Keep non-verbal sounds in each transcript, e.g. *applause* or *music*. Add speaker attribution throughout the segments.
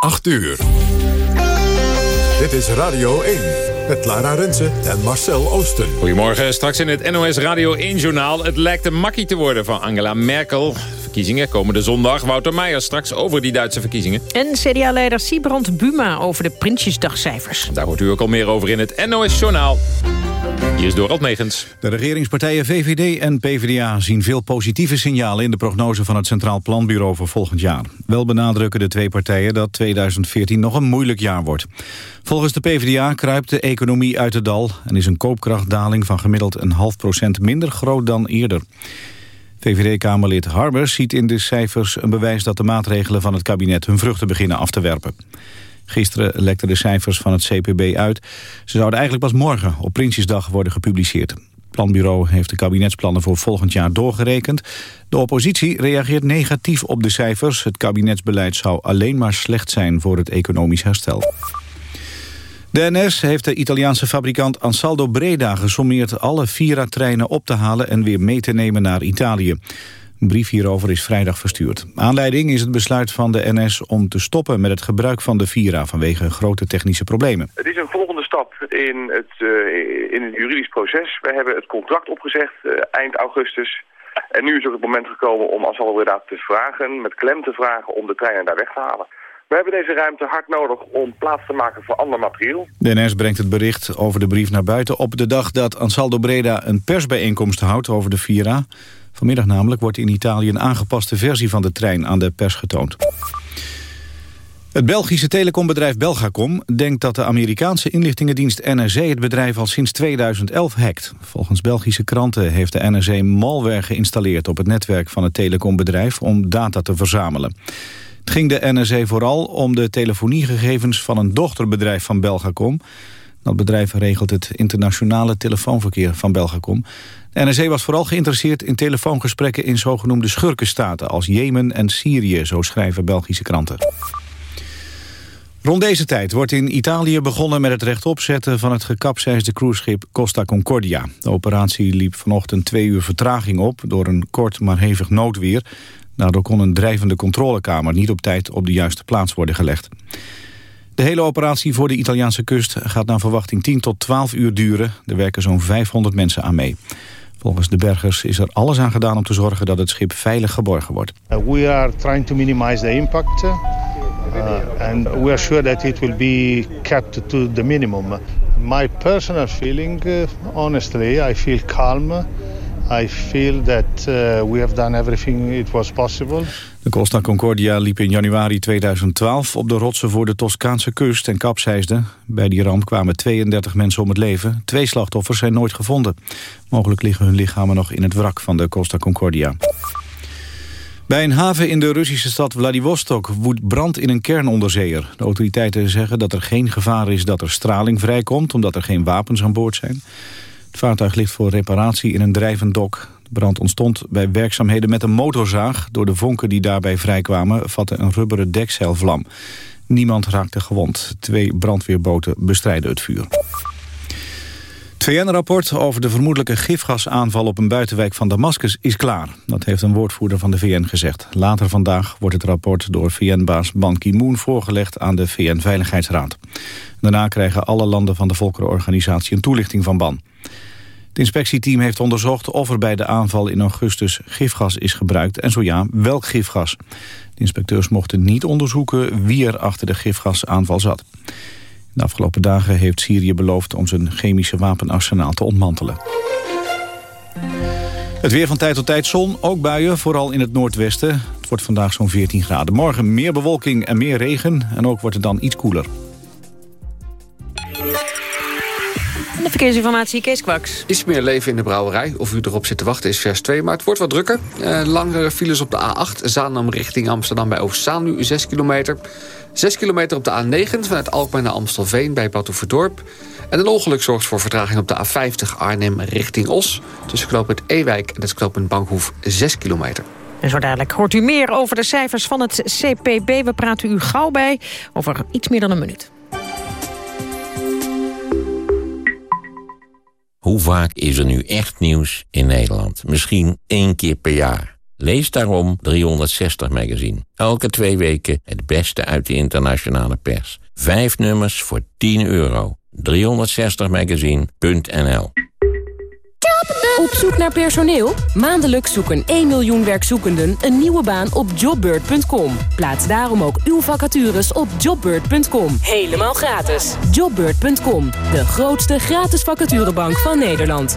Speaker 1: 8 uur. Dit is Radio 1 met Lara Rensen en Marcel Oosten.
Speaker 2: Goedemorgen, straks in het NOS Radio 1-journaal. Het lijkt een makkie te worden van Angela Merkel. Verkiezingen komende zondag. Wouter Meijer straks over die Duitse verkiezingen.
Speaker 3: En CDA-leider Siebrand Buma over de Prinsjesdagcijfers.
Speaker 2: Daar hoort u ook al meer over in het NOS-journaal. Is.
Speaker 4: De regeringspartijen VVD en PvdA zien veel positieve signalen... in de prognose van het Centraal Planbureau voor volgend jaar. Wel benadrukken de twee partijen dat 2014 nog een moeilijk jaar wordt. Volgens de PvdA kruipt de economie uit het dal... en is een koopkrachtdaling van gemiddeld een half procent minder groot dan eerder. VVD-Kamerlid Harbers ziet in de cijfers een bewijs dat de maatregelen van het kabinet hun vruchten beginnen af te werpen. Gisteren lekten de cijfers van het CPB uit. Ze zouden eigenlijk pas morgen op Prinsjesdag worden gepubliceerd. Het planbureau heeft de kabinetsplannen voor volgend jaar doorgerekend. De oppositie reageert negatief op de cijfers. Het kabinetsbeleid zou alleen maar slecht zijn voor het economisch herstel. De NS heeft de Italiaanse fabrikant Ansaldo Breda gesommeerd alle Vira-treinen op te halen en weer mee te nemen naar Italië. Een brief hierover is vrijdag verstuurd. Aanleiding is het besluit van de NS om te stoppen met het gebruik van de Vira vanwege grote technische problemen.
Speaker 5: Het is een volgende stap in het, uh, in het juridisch proces. We hebben het contract opgezegd uh, eind augustus. En nu is ook het moment gekomen om Ansaldo Breda te vragen, met klem te vragen om de treinen daar weg te halen. We hebben deze ruimte hard nodig om plaats te maken voor ander materieel.
Speaker 4: De NS brengt het bericht over de brief naar buiten op de dag dat Ansaldo Breda een persbijeenkomst houdt over de Vira. Vanmiddag namelijk wordt in Italië een aangepaste versie van de trein aan de pers getoond. Het Belgische telecombedrijf Belgacom denkt dat de Amerikaanse inlichtingendienst NRC het bedrijf al sinds 2011 hackt. Volgens Belgische kranten heeft de NRC malware geïnstalleerd op het netwerk van het telecombedrijf om data te verzamelen. Het ging de NRC vooral om de telefoniegegevens van een dochterbedrijf van Belgacom. Dat bedrijf regelt het internationale telefoonverkeer van Belgacom. De NRC was vooral geïnteresseerd in telefoongesprekken in zogenoemde schurkenstaten als Jemen en Syrië, zo schrijven Belgische kranten. Rond deze tijd wordt in Italië begonnen met het rechtopzetten van het gekapseisde cruiseschip Costa Concordia. De operatie liep vanochtend twee uur vertraging op door een kort maar hevig noodweer. Daardoor kon een drijvende controlekamer niet op tijd op de juiste plaats worden gelegd. De hele operatie voor de Italiaanse kust gaat naar verwachting 10 tot 12 uur duren. Er werken zo'n 500 mensen aan mee. Volgens de bergers is er alles aan gedaan om te zorgen dat het schip veilig geborgen wordt.
Speaker 6: Uh, we are trying to minimize the impact. Uh, and we are sure that it will be kept to the minimum. My personal feeling, uh, honestly, I feel calm. I feel that uh, we have done everything it was possible.
Speaker 4: De Costa Concordia liep in januari 2012 op de rotsen voor de Toscaanse kust en kapseisde. Bij die ramp kwamen 32 mensen om het leven. Twee slachtoffers zijn nooit gevonden. Mogelijk liggen hun lichamen nog in het wrak van de Costa Concordia. Bij een haven in de Russische stad Vladivostok woedt brand in een kernonderzeeër. De autoriteiten zeggen dat er geen gevaar is dat er straling vrijkomt... omdat er geen wapens aan boord zijn. Het vaartuig ligt voor reparatie in een drijvend dok. De brand ontstond bij werkzaamheden met een motorzaag. Door de vonken die daarbij vrijkwamen vatte een rubberen dekzeil vlam. Niemand raakte gewond. Twee brandweerboten bestrijden het vuur. Het VN-rapport over de vermoedelijke gifgasaanval op een buitenwijk van Damascus is klaar. Dat heeft een woordvoerder van de VN gezegd. Later vandaag wordt het rapport door VN-baas Ban Ki-moon voorgelegd aan de VN-veiligheidsraad. Daarna krijgen alle landen van de Volkerenorganisatie een toelichting van Ban. Het inspectieteam heeft onderzocht of er bij de aanval in augustus gifgas is gebruikt en zo ja, welk gifgas. De inspecteurs mochten niet onderzoeken wie er achter de gifgasaanval zat. De afgelopen dagen heeft Syrië beloofd om zijn chemische wapenarsenaal te ontmantelen. Het weer van tijd tot tijd zon, ook buien, vooral in het noordwesten. Het wordt vandaag zo'n 14 graden. Morgen meer bewolking en meer regen en ook wordt het dan iets koeler.
Speaker 3: De verkeersinformatie, Kees Kwaks.
Speaker 7: Iets meer leven in de brouwerij. Of u erop zit te wachten is vers 2. Maar het wordt wat drukker. Uh, langere files op de A8. Zaandam richting Amsterdam bij Oostzaan nu 6 kilometer. 6 kilometer op de A9 vanuit Alkmaar naar Amstelveen bij Batuverdorp. En een ongeluk zorgt voor vertraging op de A50 Arnhem richting Os. Tussen knooppunt Ewijk en het knooppunt Bankhoef 6 kilometer.
Speaker 3: En zo dadelijk hoort u meer over de cijfers van het CPB. We praten u gauw bij over iets meer dan een minuut.
Speaker 8: Hoe vaak is er nu echt nieuws in Nederland? Misschien één keer per jaar. Lees daarom 360 Magazine. Elke twee weken het beste uit de internationale pers. Vijf nummers voor 10 euro. 360magazine.nl
Speaker 9: Op zoek naar personeel? Maandelijks zoeken 1 miljoen werkzoekenden een nieuwe baan op jobbird.com. Plaats daarom ook uw vacatures op jobbird.com. Helemaal gratis. Jobbird.com, de grootste gratis vacaturebank van Nederland.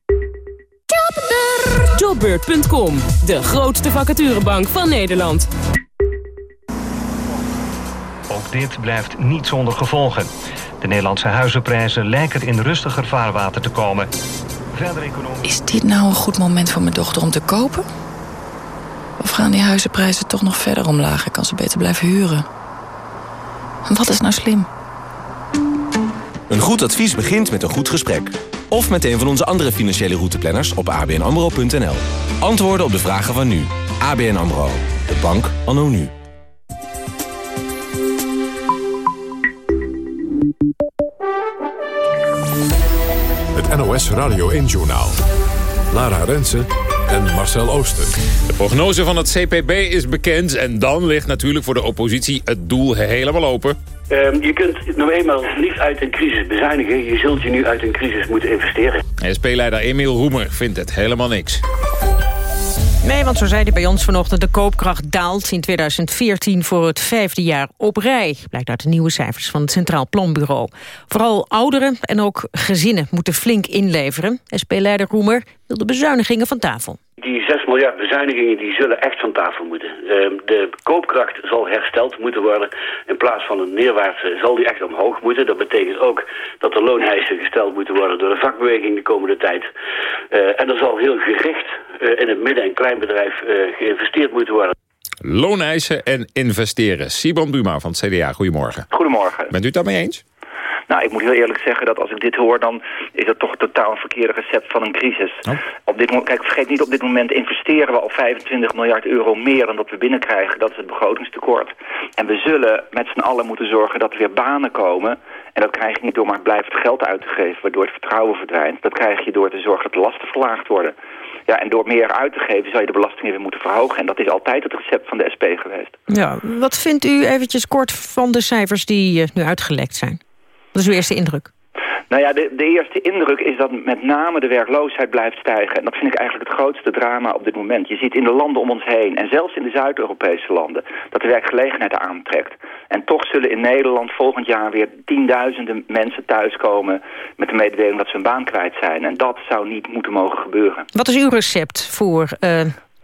Speaker 9: Jobbeurt.com, de grootste vacaturebank van Nederland.
Speaker 10: Ook dit blijft niet zonder gevolgen. De Nederlandse huizenprijzen lijken in rustiger vaarwater te komen. Verder economie...
Speaker 11: Is dit nou een goed moment voor mijn dochter om te kopen? Of gaan die huizenprijzen toch nog verder omlaag? Ik kan ze beter blijven huren. Wat is nou slim?
Speaker 12: Een goed advies begint met een goed gesprek. Of met een van onze andere financiële routeplanners op abnamro.nl. Antwoorden op de vragen van nu. ABN AMRO. De bank anno nu.
Speaker 1: Het NOS Radio 1-journaal. Lara Rensen en Marcel Ooster.
Speaker 2: De prognose van het CPB is bekend en dan ligt natuurlijk voor de oppositie het doel helemaal open.
Speaker 13: Um, je kunt nou eenmaal niet uit een crisis bezuinigen. Je zult je nu uit een crisis moeten investeren.
Speaker 2: SP-leider Emiel Roemer vindt het helemaal niks.
Speaker 3: Nee, want zo zei hij bij ons vanochtend... de koopkracht daalt in 2014 voor het vijfde jaar op rij. Blijkt uit de nieuwe cijfers van het Centraal Planbureau. Vooral ouderen en ook gezinnen moeten flink inleveren. SP-leider Roemer wil de bezuinigingen van tafel.
Speaker 13: Die 6 miljard bezuinigingen die zullen echt van tafel moeten. Ehm, de koopkracht zal hersteld moeten worden. In plaats van een neerwaartse zal die echt omhoog moeten. Dat betekent ook dat de looneisen gesteld moeten worden door de vakbeweging de komende tijd. Eh, en er zal heel gericht eh, in het midden- en kleinbedrijf uh, geïnvesteerd moeten worden.
Speaker 2: Looneisen en investeren. Sibon Buma van het CDA, goedemorgen.
Speaker 14: Goedemorgen.
Speaker 2: Bent u het daarmee eens?
Speaker 14: Nou, ik moet heel eerlijk zeggen dat als ik dit hoor... dan is dat toch totaal een verkeerde recept van een crisis.
Speaker 2: Oh.
Speaker 14: Op dit moment, kijk, vergeet niet, op dit moment investeren we al 25 miljard euro meer... dan dat we binnenkrijgen. Dat is het begrotingstekort. En we zullen met z'n allen moeten zorgen dat er weer banen komen... En dat krijg je niet door maar blijvend geld uit te geven... waardoor het vertrouwen verdwijnt. Dat krijg je door te zorgen dat de lasten verlaagd worden. Ja, en door meer uit te geven zou je de belastingen weer moeten verhogen. En dat is altijd het recept van de SP geweest.
Speaker 3: Ja, wat vindt u eventjes kort van de cijfers die uh, nu uitgelekt zijn? Wat is uw eerste indruk?
Speaker 14: Nou ja, de, de, eerste indruk is dat met name de werkloosheid blijft stijgen. En dat vind ik eigenlijk het grootste drama op dit moment. Je ziet in de landen om ons heen, en zelfs in de Zuid-Europese landen... dat de werkgelegenheid aantrekt. En toch zullen in Nederland volgend jaar weer tienduizenden mensen thuiskomen... met de mededeling dat ze hun baan kwijt zijn. En dat zou niet moeten mogen gebeuren.
Speaker 3: Wat is uw recept voor... Uh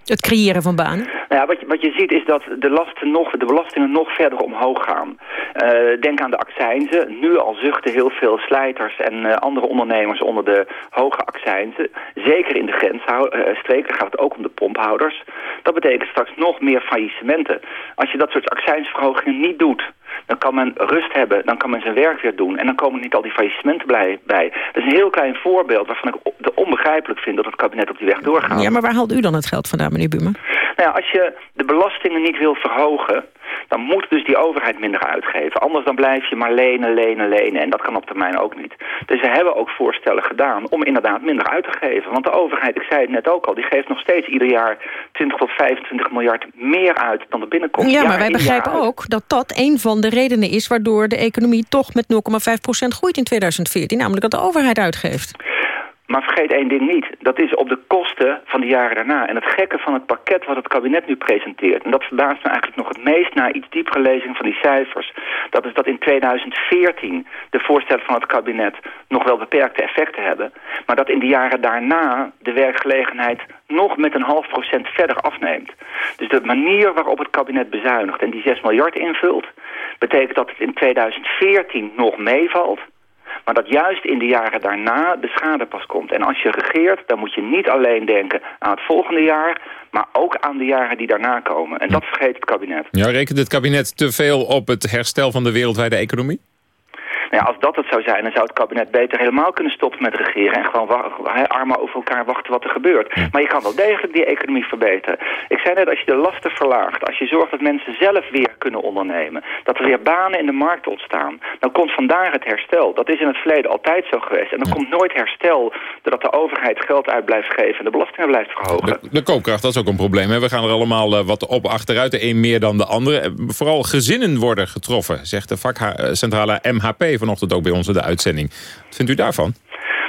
Speaker 3: het creëren van banen?
Speaker 14: Nou ja, wat, je, wat je ziet is dat de, lasten nog, de belastingen nog verder omhoog gaan. Uh, denk aan de accijnzen. Nu al zuchten heel veel slijters en uh, andere ondernemers onder de hoge accijnzen. Zeker in de grensstreken gaat het ook om de pomphouders. Dat betekent straks nog meer faillissementen. Als je dat soort accijnsverhogingen niet doet dan kan men rust hebben, dan kan men zijn werk weer doen. En dan komen niet al die faillissementen bij. Dat is een heel klein voorbeeld waarvan ik het onbegrijpelijk vind dat het kabinet op die weg doorgaat.
Speaker 3: Ja, maar waar haalt u dan het geld vandaan, meneer Buma?
Speaker 14: Nou ja, als je de belastingen niet wil verhogen, dan moet dus die overheid minder uitgeven. Anders dan blijf je maar lenen, lenen, lenen. En dat kan op termijn ook niet. Dus we hebben ook voorstellen gedaan om inderdaad minder uit te geven. Want de overheid, ik zei het net ook al, die geeft nog steeds ieder jaar 20 tot 25 miljard meer uit dan er binnenkomt.
Speaker 3: Ja, maar wij begrijpen ook dat dat een van de redenen is waardoor de economie toch met 0,5% groeit in 2014. Namelijk dat de overheid uitgeeft.
Speaker 14: Maar vergeet één ding niet. Dat is op de kosten van de jaren daarna. En het gekke van het pakket wat het kabinet nu presenteert... en dat verbaast me eigenlijk nog het meest na iets diepere lezing van die cijfers... dat is dat in 2014 de voorstellen van het kabinet nog wel beperkte effecten hebben... maar dat in de jaren daarna de werkgelegenheid nog met een half procent verder afneemt. Dus de manier waarop het kabinet bezuinigt en die 6 miljard invult... betekent dat het in 2014 nog meevalt... Maar dat juist in de jaren daarna de schade pas komt. En als je regeert, dan moet je niet alleen denken aan het volgende jaar... maar ook aan de jaren die daarna komen. En dat vergeet het kabinet.
Speaker 2: Ja, rekent het kabinet te veel op het herstel van de wereldwijde economie?
Speaker 14: Nou ja, als dat het zou zijn, dan zou het kabinet beter helemaal kunnen stoppen met regeren... en gewoon armen over elkaar wachten wat er gebeurt. Maar je kan wel degelijk die economie verbeteren. Ik zei net, als je de lasten verlaagt, als je zorgt dat mensen zelf weer kunnen ondernemen... dat er weer banen in de markt ontstaan, dan komt vandaar het herstel. Dat is in het verleden altijd zo geweest. En dan komt nooit herstel doordat de overheid geld uit blijft geven... en de belastingen blijft verhogen.
Speaker 2: De, de koopkracht, dat is ook een probleem. Hè? We gaan er allemaal uh, wat op achteruit, de een meer dan de andere. Vooral gezinnen worden getroffen, zegt de vakcentrale MHP vanochtend ook bij ons in de uitzending. Wat vindt u daarvan?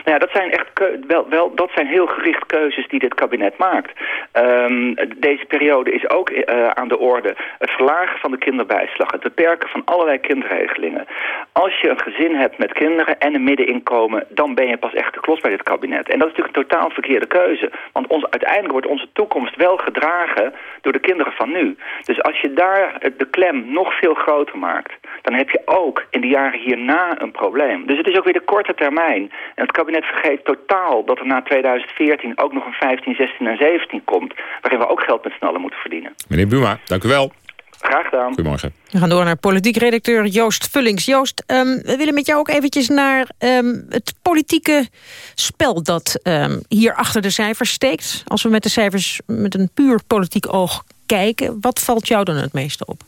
Speaker 14: Nou ja, dat zijn echt wel, wel, dat zijn heel gericht keuzes die dit kabinet maakt. Um, deze periode is ook uh, aan de orde het verlagen van de kinderbijslag, het beperken van allerlei kindregelingen. Als je een gezin hebt met kinderen en een middeninkomen, dan ben je pas echt de klos bij dit kabinet. En dat is natuurlijk een totaal verkeerde keuze. Want ons, uiteindelijk wordt onze toekomst wel gedragen door de kinderen van nu. Dus als je daar de klem nog veel groter maakt, dan heb je ook in de jaren hierna een probleem. Dus het is ook weer de korte termijn. En het kabinet vergeet totaal dat er na 2014 ook nog een 15, 16 en 17 komt... waarin we ook geld met z'n allen moeten verdienen.
Speaker 2: Meneer Buma, dank u wel.
Speaker 14: Graag gedaan.
Speaker 2: Goedemorgen.
Speaker 3: We gaan door naar politiek redacteur Joost Vullings. Joost, um, we willen met jou ook eventjes naar um, het politieke spel... dat um, hier achter de cijfers steekt. Als we met de cijfers met een puur politiek oog kijken... wat valt jou dan het meeste op?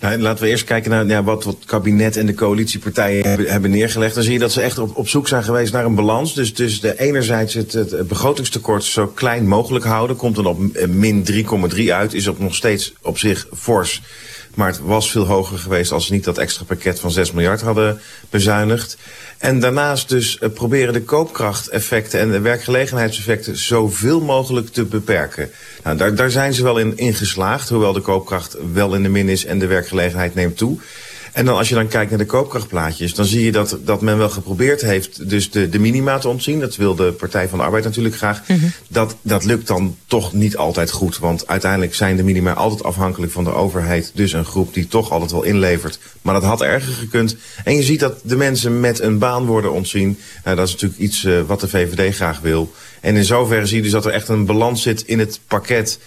Speaker 15: Nou, laten we eerst kijken naar ja, wat, wat het kabinet en de coalitiepartijen hebben, hebben, neergelegd. Dan zie je dat ze echt op, op zoek zijn geweest naar een balans. Dus, dus de, enerzijds het, het, begrotingstekort zo klein mogelijk houden. Komt dan op min 3,3 uit. Is op nog steeds op zich fors. Maar het was veel hoger geweest als ze niet dat extra pakket van 6 miljard hadden bezuinigd. En daarnaast dus uh, proberen de koopkrachteffecten en de werkgelegenheidseffecten zoveel mogelijk te beperken. Nou, daar, daar zijn ze wel in, in geslaagd, hoewel de koopkracht wel in de min is en de werkgelegenheid neemt toe. En dan als je dan kijkt naar de koopkrachtplaatjes... dan zie je dat, dat men wel geprobeerd heeft dus de, de minima te ontzien. Dat wil de Partij van de Arbeid natuurlijk graag. Mm -hmm. dat, dat lukt dan toch niet altijd goed. Want uiteindelijk zijn de minima altijd afhankelijk van de overheid. Dus een groep die toch altijd wel inlevert. Maar dat had erger gekund. En je ziet dat de mensen met een baan worden ontzien. Nou, dat is natuurlijk iets uh, wat de VVD graag wil. En in zoverre zie je dus dat er echt een balans zit in het pakket...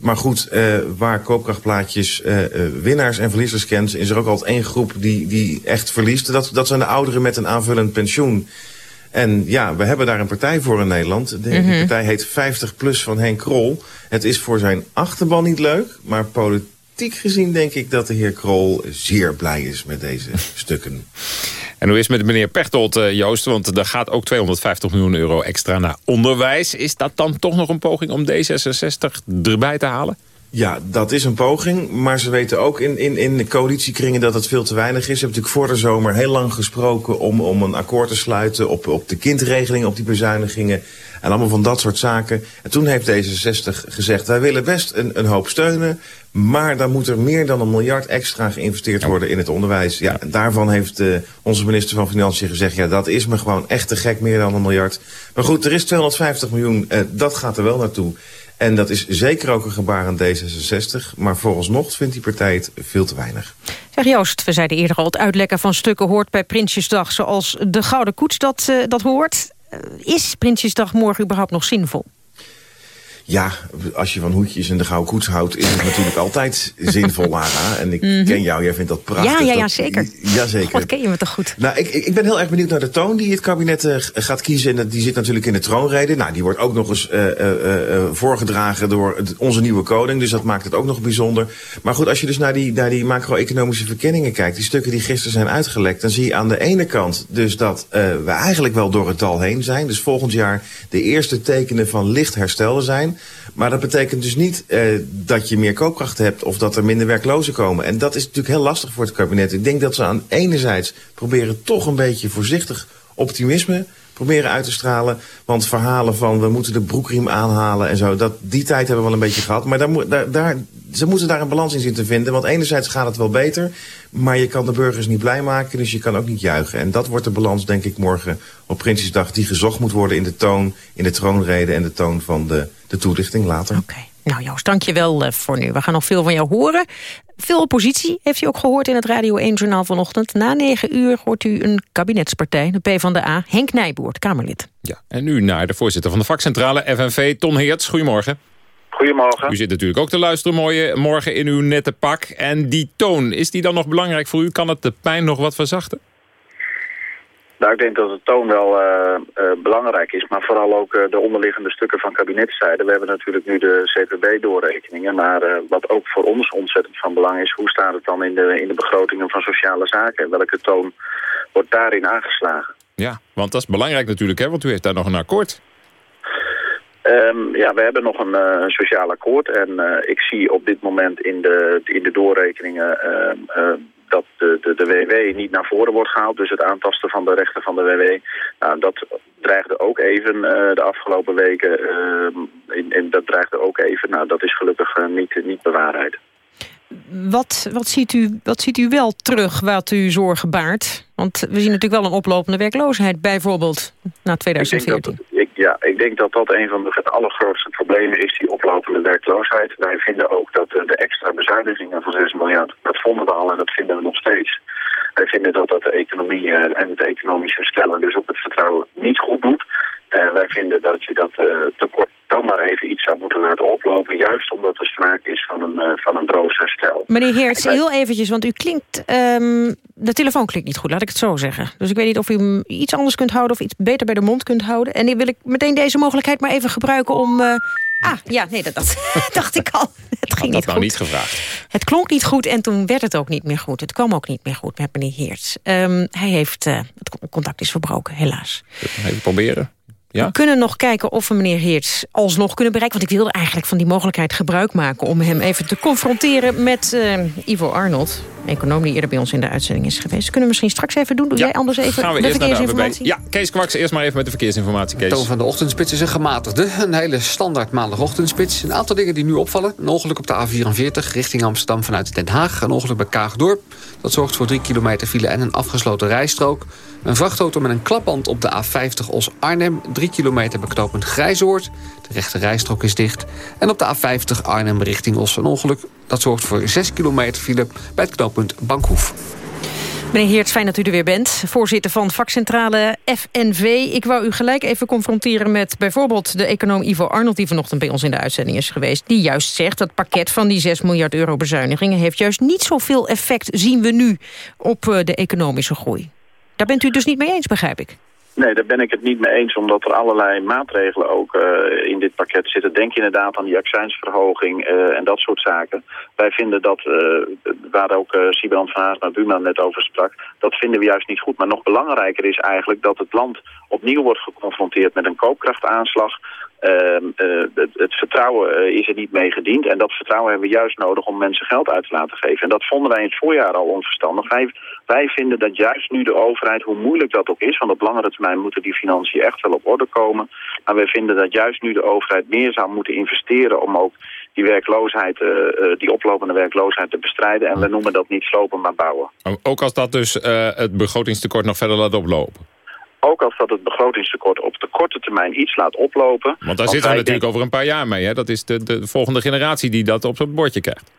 Speaker 15: Maar goed, uh, waar koopkrachtplaatjes uh, uh, winnaars en verliezers kent... is er ook altijd één groep die, die echt verliest. Dat, dat zijn de ouderen met een aanvullend pensioen. En ja, we hebben daar een partij voor in Nederland. De, mm -hmm. Die partij heet 50 Plus van Henk Krol. Het is voor zijn achterban niet leuk, maar politiek gezien denk ik... dat de heer Krol zeer blij is met deze stukken. *laughs*
Speaker 2: En hoe is het met meneer Pechtold, uh, Joost? Want er gaat ook 250 miljoen euro extra naar onderwijs. Is dat dan toch nog een poging om D66 erbij te halen?
Speaker 15: Ja, dat is een poging. Maar ze weten ook in, in, in de coalitiekringen dat het veel te weinig is. Ze hebben natuurlijk voor de zomer heel lang gesproken om, om een akkoord te sluiten op, op de kindregeling, op die bezuinigingen. En allemaal van dat soort zaken. En toen heeft D66 gezegd, wij willen best een, een hoop steunen. Maar dan moet er meer dan een miljard extra geïnvesteerd worden in het onderwijs. Ja, daarvan heeft uh, onze minister van Financiën gezegd... ja, dat is me gewoon echt te gek, meer dan een miljard. Maar goed, er is 250 miljoen, uh, dat gaat er wel naartoe. En dat is zeker ook een gebaar aan D66. Maar vooralsnog vindt die partij het veel te weinig.
Speaker 3: Zeg Joost, we zeiden eerder al... het uitlekken van stukken hoort bij Prinsjesdag... zoals de Gouden Koets dat, uh, dat hoort. is Prinsjesdag morgen überhaupt nog zinvol?
Speaker 15: Ja, als je van hoedjes en de gouden koets houdt... is het natuurlijk *laughs* altijd zinvol, Lara. En ik mm -hmm. ken jou, jij vindt dat prachtig.
Speaker 3: Ja, ja, ja
Speaker 15: dat,
Speaker 3: zeker.
Speaker 15: Ja, zeker.
Speaker 3: Wat ken je me toch goed.
Speaker 15: Nou, ik, ik ben heel erg benieuwd naar de toon die het kabinet uh, gaat kiezen. En die zit natuurlijk in de troonrede. Nou, die wordt ook nog eens uh, uh, voorgedragen door het, onze nieuwe koning. Dus dat maakt het ook nog bijzonder. Maar goed, als je dus naar die, naar die macro-economische verkenningen kijkt... die stukken die gisteren zijn uitgelekt... dan zie je aan de ene kant dus dat we eigenlijk wel door het dal heen zijn. Dus volgend jaar de eerste tekenen van licht herstel zijn... Maar dat betekent dus niet uh, dat je meer koopkracht hebt of dat er minder werklozen komen. En dat is natuurlijk heel lastig voor het kabinet. Ik denk dat ze aan enerzijds proberen toch een beetje voorzichtig optimisme proberen uit te stralen. Want verhalen van we moeten de broekriem aanhalen en zo, dat, die tijd hebben we wel een beetje gehad. Maar daar, daar, ze moeten daar een balans in zien te vinden. Want enerzijds gaat het wel beter, maar je kan de burgers niet blij maken. Dus je kan ook niet juichen. En dat wordt de balans, denk ik, morgen op Prinsjesdag... die gezocht moet worden in de toon, in de troonrede en de toon van de, de toelichting later.
Speaker 3: Oké. Okay. Nou Joost, dank je wel uh, voor nu. We gaan nog veel van jou horen. Veel oppositie heeft u ook gehoord in het Radio 1-journaal vanochtend. Na negen uur hoort u een kabinetspartij, de PvdA, Henk Nijboert, Kamerlid.
Speaker 2: Ja, en nu naar de voorzitter van de vakcentrale FNV, Ton Heerts. Goedemorgen.
Speaker 16: Goedemorgen.
Speaker 2: U zit natuurlijk ook te luisteren mooie, morgen in uw nette pak. En die toon, is die dan nog belangrijk voor u? Kan het de pijn nog wat verzachten?
Speaker 16: Nou, ik denk dat de toon wel uh, uh, belangrijk is, maar vooral ook uh, de onderliggende stukken van kabinetszijde. We hebben natuurlijk nu de CPB-doorrekeningen, maar wat ook voor ons ontzettend van belang is, hoe staat het dan in de, in de begrotingen van sociale zaken? Welke toon wordt daarin aangeslagen?
Speaker 2: Ja, want dat is belangrijk natuurlijk, hè? want u heeft daar nog een akkoord.
Speaker 16: Um, ja, we hebben nog een, uh, sociaal akkoord en uh, ik zie op dit moment in de, in de doorrekeningen uh, dat de, de, de WW niet naar voren wordt gehaald. Dus het aantasten van de rechten van de WW. Nou, dat dreigde ook even de afgelopen weken. In, in, dat dreigde ook even. Nou, dat is gelukkig niet, niet bewaarheid.
Speaker 3: Wat, wat, ziet u, wat ziet u wel terug wat u zorgen baart? Want we zien natuurlijk wel een oplopende werkloosheid, bijvoorbeeld na 2014.
Speaker 16: Ik ik, ja, ik denk dat dat een van de allergrootste problemen is, die oplopende werkloosheid. Wij vinden ook dat de extra bezuinigingen van 6 miljard, dat vonden we al en dat vinden we nog steeds. Wij vinden dat dat de economie en het economisch herstellen dus op het vertrouwen niet goed doet. En wij vinden dat je dat uh, tekort dan maar even iets zou moeten laten oplopen. Juist omdat er sprake is van een, uh, van een droog herstel.
Speaker 3: Meneer Heerts, heel eventjes, want u klinkt... Um, de telefoon klinkt niet goed, laat ik het zo zeggen. Dus ik weet niet of u hem iets anders kunt houden... of iets beter bij de mond kunt houden. En dan wil ik meteen deze mogelijkheid maar even gebruiken om... Uh, ah, ja, nee, dat, dat *laughs* dacht ik al. Het ging niet
Speaker 2: nou
Speaker 3: goed.
Speaker 2: niet gevraagd.
Speaker 3: Het klonk niet goed en toen werd het ook niet meer goed. Het kwam ook niet meer goed met meneer Heerts. Um, hij heeft... Uh, het contact is verbroken, helaas.
Speaker 2: Even proberen. Ja?
Speaker 3: We kunnen nog kijken of we meneer Heerts alsnog kunnen bereiken. Want ik wilde eigenlijk van die mogelijkheid gebruik maken... om hem even te confronteren met uh, Ivo Arnold. Econoom die eerder bij ons in de uitzending is geweest. Kunnen we misschien straks even doen? Doe
Speaker 2: ja,
Speaker 3: jij anders even
Speaker 2: gaan we
Speaker 3: de
Speaker 2: eerst
Speaker 3: verkeersinformatie?
Speaker 2: Naar de ja, Kees Kwaks, eerst maar even met de verkeersinformatie. Kees.
Speaker 7: De toon van de ochtendspits is een gematigde. Een hele standaard maandagochtendspits. Een aantal dingen die nu opvallen. Een ongeluk op de A44 richting Amsterdam vanuit Den Haag. Een ongeluk bij Kaagdorp. Dat zorgt voor 3 kilometer file en een afgesloten rijstrook. Een vrachtauto met een klapband op de A50 Os-Arnhem. 3 kilometer bij Grijzoord. De rechte rijstrook is dicht. En op de A50 Arnhem richting Os een ongeluk. Dat zorgt voor 6 kilometer file bij het knooppunt Bankhoef.
Speaker 3: Meneer Heerts, fijn dat u er weer bent. Voorzitter van vakcentrale FNV. Ik wou u gelijk even confronteren met bijvoorbeeld de econoom Ivo Arnold... die vanochtend bij ons in de uitzending is geweest. Die juist zegt dat pakket van die 6 miljard euro bezuinigingen... heeft juist niet zoveel effect, zien we nu, op de economische groei. Daar bent u dus niet mee eens, begrijp ik.
Speaker 16: Nee, daar ben ik het niet mee eens, omdat er allerlei maatregelen ook uh, in dit pakket zitten. Denk inderdaad aan die accijnsverhoging uh, en dat soort zaken. Wij vinden dat, uh, waar ook uh, Sibrand van Haasma Buma net over sprak, dat vinden we juist niet goed. Maar nog belangrijker is eigenlijk dat het land opnieuw wordt geconfronteerd met een koopkrachtaanslag. Uh, het, het, vertrouwen is er niet mee gediend. En dat vertrouwen hebben we juist nodig om mensen geld uit te laten geven. En dat vonden wij in het voorjaar al onverstandig. Wij, wij vinden dat juist nu de overheid, hoe moeilijk dat ook is... want op langere termijn moeten die financiën echt wel op orde komen. Maar wij vinden dat juist nu de overheid meer zou moeten investeren... om ook die werkloosheid, die oplopende werkloosheid te bestrijden. En we noemen dat niet slopen, maar bouwen.
Speaker 2: Ook als dat dus het begrotingstekort nog verder laat oplopen?
Speaker 16: Ook als dat het begrotingstekort op de korte termijn iets laat oplopen.
Speaker 2: Want daar zitten we natuurlijk over een paar jaar mee. Hè? Dat is de, de volgende generatie die dat op het bordje krijgt.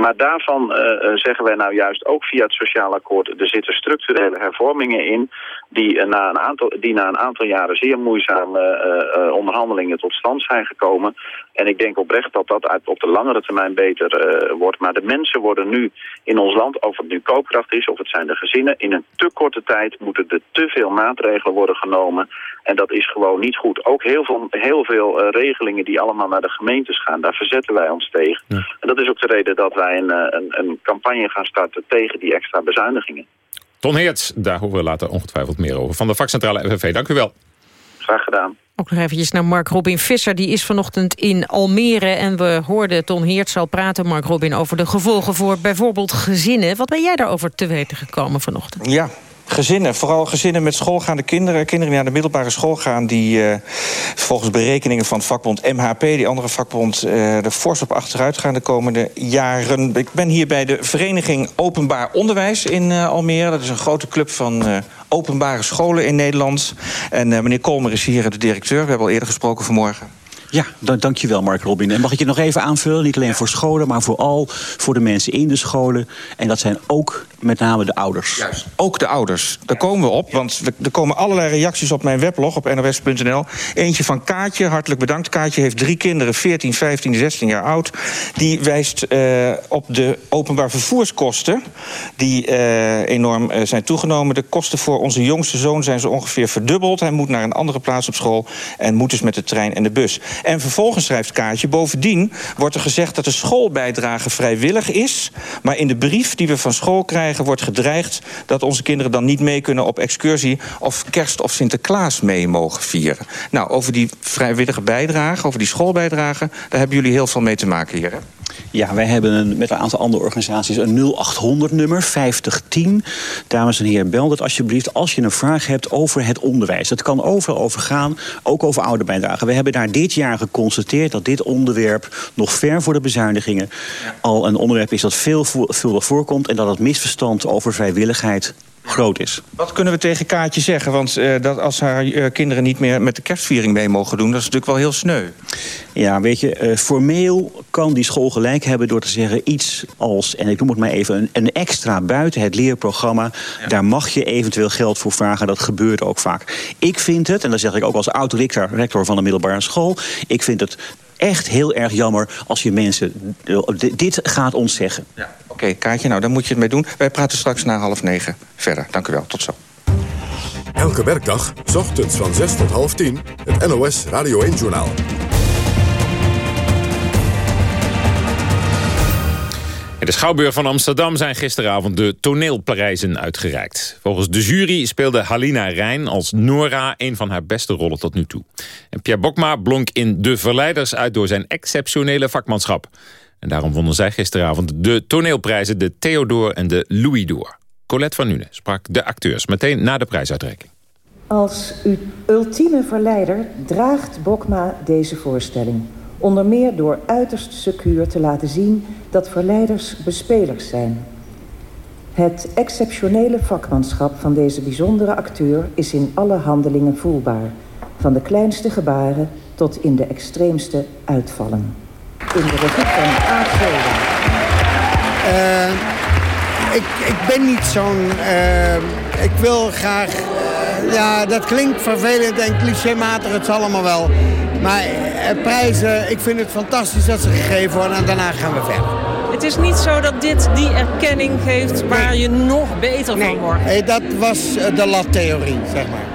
Speaker 16: Maar daarvan uh, zeggen wij nou juist ook via het sociaal akkoord... er zitten structurele hervormingen in... die, uh, na, een aantal, die na een aantal jaren zeer moeizame uh, onderhandelingen tot stand zijn gekomen. En ik denk oprecht dat dat uit, op de langere termijn beter wordt. Maar de mensen worden nu in ons land, of het nu koopkracht is... of het zijn de gezinnen, in een te korte tijd... moeten er te veel maatregelen worden genomen... En dat is gewoon niet goed. Ook heel veel, heel veel regelingen die allemaal naar de gemeentes gaan. Daar verzetten wij ons tegen. Ja. En dat is ook de reden dat wij een, een, een, campagne gaan starten tegen die extra bezuinigingen.
Speaker 2: Ton Heerts, daar horen we later ongetwijfeld meer over. Van de vakcentrale FNV, dank u wel.
Speaker 16: Graag gedaan.
Speaker 3: Ook nog eventjes naar Mark Robin Visser. Die is vanochtend in Almere. En we hoorden Ton Heerts al praten, Mark Robin... over de gevolgen voor bijvoorbeeld gezinnen. Wat ben jij daarover te weten gekomen vanochtend?
Speaker 17: Ja, Gezinnen, vooral gezinnen met schoolgaande kinderen. Kinderen die naar de middelbare school gaan... die uh, volgens berekeningen van vakbond MHP... die andere vakbond uh, er fors op achteruit gaan de komende jaren. Ik ben hier bij de vereniging Openbaar Onderwijs in uh, Almere. Dat is een grote club van openbare scholen in Nederland. En meneer Kolmer is hier de directeur. We hebben al eerder gesproken vanmorgen.
Speaker 18: Ja, dan, dankjewel Mark Robin. En mag ik je nog even aanvullen? Niet alleen voor scholen, maar vooral voor de mensen in de scholen. En dat zijn ook met name de ouders.
Speaker 19: Juist. Ook de ouders. Daar komen we op, want er komen allerlei reacties op mijn weblog op nos.nl. Eentje van Kaatje, hartelijk bedankt. Kaatje heeft drie kinderen, 14, 15, 16 jaar oud. Die wijst uh, op de openbaar vervoerskosten... die uh, enorm uh, zijn toegenomen. De kosten voor onze jongste zoon zijn zo ongeveer verdubbeld. Hij moet naar een andere plaats op school en moet dus met de trein en de bus. En vervolgens schrijft Kaatje... bovendien wordt er gezegd dat de schoolbijdrage vrijwillig is... maar in de brief die we van school krijgen wordt gedreigd... dat onze kinderen dan niet mee kunnen op excursie... of kerst of Sinterklaas mee mogen vieren. Nou, over die vrijwillige bijdrage, over die schoolbijdrage... daar hebben jullie heel veel mee te maken hier, hè?
Speaker 18: Ja, wij hebben een, met een aantal andere organisaties een 0800-nummer, 5010. Dames en heren, bel dat alsjeblieft als je een vraag hebt over het onderwijs. Het kan overal over gaan, ook over ouderbijdragen. We hebben daar dit jaar geconstateerd dat dit onderwerp... nog ver voor de bezuinigingen al een onderwerp is dat veelvuldig voorkomt... en dat het misverstand over vrijwilligheid groot is.
Speaker 19: Wat kunnen we tegen Kaatje zeggen? Want uh, dat als haar uh, kinderen niet meer met de kerstviering mee mogen doen... dat is natuurlijk wel heel sneu.
Speaker 18: Ja, weet je, uh, formeel kan die school gelijk hebben door te zeggen iets als... en ik noem het maar even, een, een extra buiten het leerprogramma... Ja. daar mag je eventueel geld voor vragen. Dat gebeurt ook vaak. Ik vind het, en dat zeg ik ook als oud-rector van de middelbare school... ik vind het echt heel erg jammer als je mensen dit gaat ontzeggen.
Speaker 19: Ja. Oké, okay, Kaatje, nou, daar moet je het mee doen. Wij praten straks na half negen verder. Dank u wel, tot zo.
Speaker 1: Elke werkdag, s ochtends van 6 tot half 10, het NOS Radio 1-journaal.
Speaker 2: In de Schouwburg van Amsterdam zijn gisteravond de toneelprijzen uitgereikt. Volgens de jury speelde Halina Rijn als Nora een van haar beste rollen tot nu toe. En Pierre Bokma blonk in De Verleiders uit door zijn exceptionele vakmanschap. En daarom wonnen zij gisteravond de toneelprijzen de Theodore en de Louis d'Or. Colette van Nune sprak de acteurs meteen na de prijsuitreiking.
Speaker 20: Als ultieme verleider draagt Bokma deze voorstelling... onder meer door uiterst secuur te laten zien dat verleiders bespelers zijn. Het exceptionele vakmanschap van deze bijzondere acteur... is in alle handelingen voelbaar. Van de kleinste gebaren tot in de extreemste uitvallen in de regie van.
Speaker 21: Uh, ik, ik ben niet zo'n... Uh, ik wil graag... Uh, ja, dat klinkt vervelend en clichématig, het zal allemaal wel. Maar uh, prijzen, ik vind het fantastisch dat ze gegeven worden en daarna gaan we verder.
Speaker 22: Het is niet zo dat dit die erkenning geeft waar nee. je nog beter
Speaker 21: nee.
Speaker 22: van wordt.
Speaker 21: Nee, dat was de lat-theorie, zeg maar.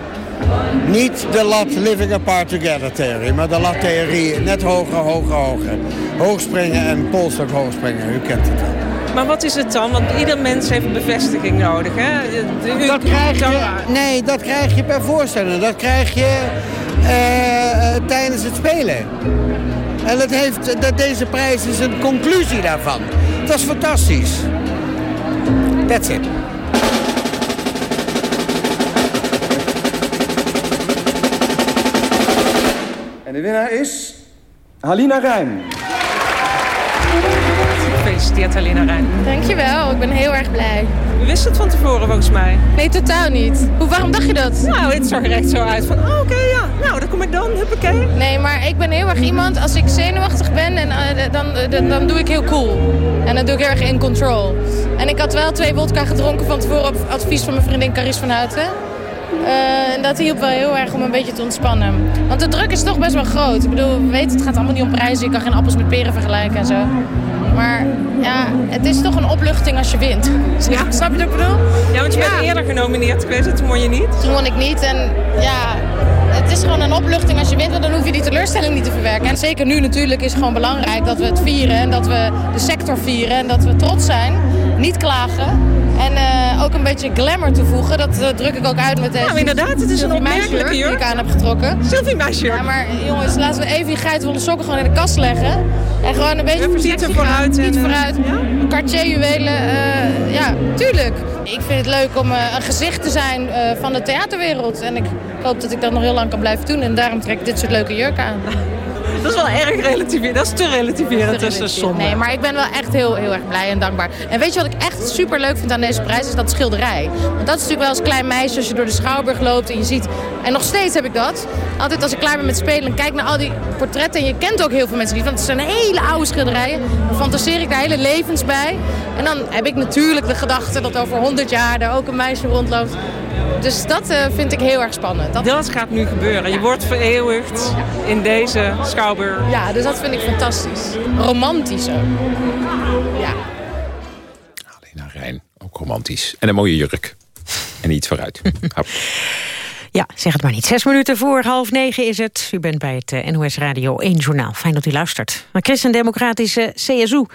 Speaker 21: Niet de lat living apart together theorie, maar de lat theorie net hoger, hoger, hoger. Hoogspringen en polstok hoogspringen, u kent het wel.
Speaker 22: Maar wat is het dan? Want ieder mens heeft bevestiging nodig, hè?
Speaker 21: Dat krijg je, nee, dat krijg je per voorstelling. Dat krijg je tijdens het spelen. En dat heeft, dat deze prijs is een conclusie daarvan. Dat is fantastisch. That's it.
Speaker 23: En de winnaar is Halina Rijn.
Speaker 22: Gefeliciteerd, Halina Rijn.
Speaker 24: Dankjewel, ik ben heel erg blij.
Speaker 22: U wist het van tevoren volgens mij?
Speaker 24: Nee, totaal niet. Hoe, waarom dacht je dat?
Speaker 22: Nou, het zag er echt zo uit van, oh, oké, okay, ja. Nou, dan kom ik dan, huppakee.
Speaker 24: Nee, maar ik ben heel erg iemand, als ik zenuwachtig ben, en, uh, dan, uh, dan doe ik heel cool. En dan doe ik heel erg in control. En ik had wel twee vodka gedronken van tevoren op advies van mijn vriendin Caries van Houten. Uh, en dat hielp wel heel erg om een beetje te ontspannen. Want de druk is toch best wel groot. Ik bedoel, we weten, het gaat allemaal niet om prijzen. Je kan geen appels met peren vergelijken en zo. Maar ja, het is toch een opluchting als je wint.
Speaker 22: Ja.
Speaker 24: Snap je wat ik bedoel?
Speaker 22: Ja, want je ja. bent eerder genomineerd geweest. Toen won je niet.
Speaker 24: Toen won ik niet. En ja, het is gewoon een opluchting als je wint. Want dan hoef je die teleurstelling niet te verwerken. En zeker nu natuurlijk is het gewoon belangrijk dat we het vieren. En dat we de sector vieren. En dat we trots zijn. Niet klagen. En uh, ook een beetje glamour toevoegen. Dat uh, druk ik ook uit met deze.
Speaker 22: Nou, inderdaad. Het is een opmerkelijke
Speaker 24: die ik aan heb getrokken.
Speaker 22: Sylvie Meisje.
Speaker 24: Ja, maar jongens, laten we even die geitenwolle sokken gewoon in de kast leggen. En gewoon een beetje
Speaker 22: voorzichtig vooruit.
Speaker 24: Niet vooruit. Ja? Cartier-juwelen. Uh, ja, tuurlijk. Ik vind het leuk om een gezicht te zijn van de theaterwereld. En ik hoop dat ik dat nog heel lang kan blijven doen. En daarom trek ik dit soort leuke jurken aan.
Speaker 3: Dat is wel erg relativerend. Dat is te relativerend. Dat is zonde.
Speaker 24: Nee, maar ik ben wel echt heel, heel erg blij en dankbaar. En weet je wat ik echt super leuk vind aan deze prijs? Is dat schilderij. Want dat is natuurlijk wel als klein meisje als je door de Schouwburg loopt en je ziet... En nog steeds heb ik dat. Altijd als ik klaar ben met spelen en kijk naar al die portretten... en je kent ook heel veel mensen die... want het zijn hele oude schilderijen. Dan fantaseer ik daar hele levens bij. En dan heb ik natuurlijk de gedachte dat over 100 jaar... er ook een meisje rondloopt dus dat uh, vind ik heel erg spannend.
Speaker 3: Dat, dat gaat nu gebeuren. Je wordt vereeuwigd in deze schouwburg.
Speaker 24: Ja, dus dat vind ik fantastisch. Romantisch ook. Ja.
Speaker 2: Alena Rijn, ook romantisch. En een mooie jurk. En iets vooruit. *laughs*
Speaker 3: Ja, zeg het maar niet. Zes minuten voor half negen is het. U bent bij het eh, NOS Radio 1 Journaal. Fijn dat u luistert. De christendemocratische CSU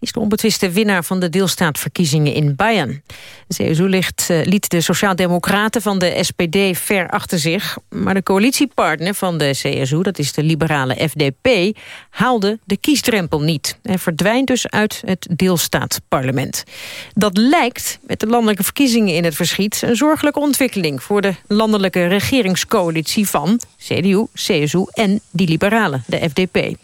Speaker 3: is de onbetwiste winnaar van de deelstaatverkiezingen in Bayern. De CSU ligt, uh, liet de Sociaaldemocraten van de SPD ver achter zich. Maar de coalitiepartner van de CSU, dat is de liberale FDP, haalde de kiesdrempel niet. En verdwijnt dus uit het deelstaatparlement. Dat lijkt met de landelijke verkiezingen in het verschiet... een zorgelijke ontwikkeling voor de landelijke regeringscoalitie van CDU, CSU en die liberalen, de FDP.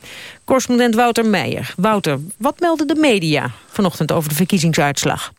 Speaker 3: Correspondent Wouter Meijer. Wouter, wat melden de media vanochtend over de verkiezingsuitslag?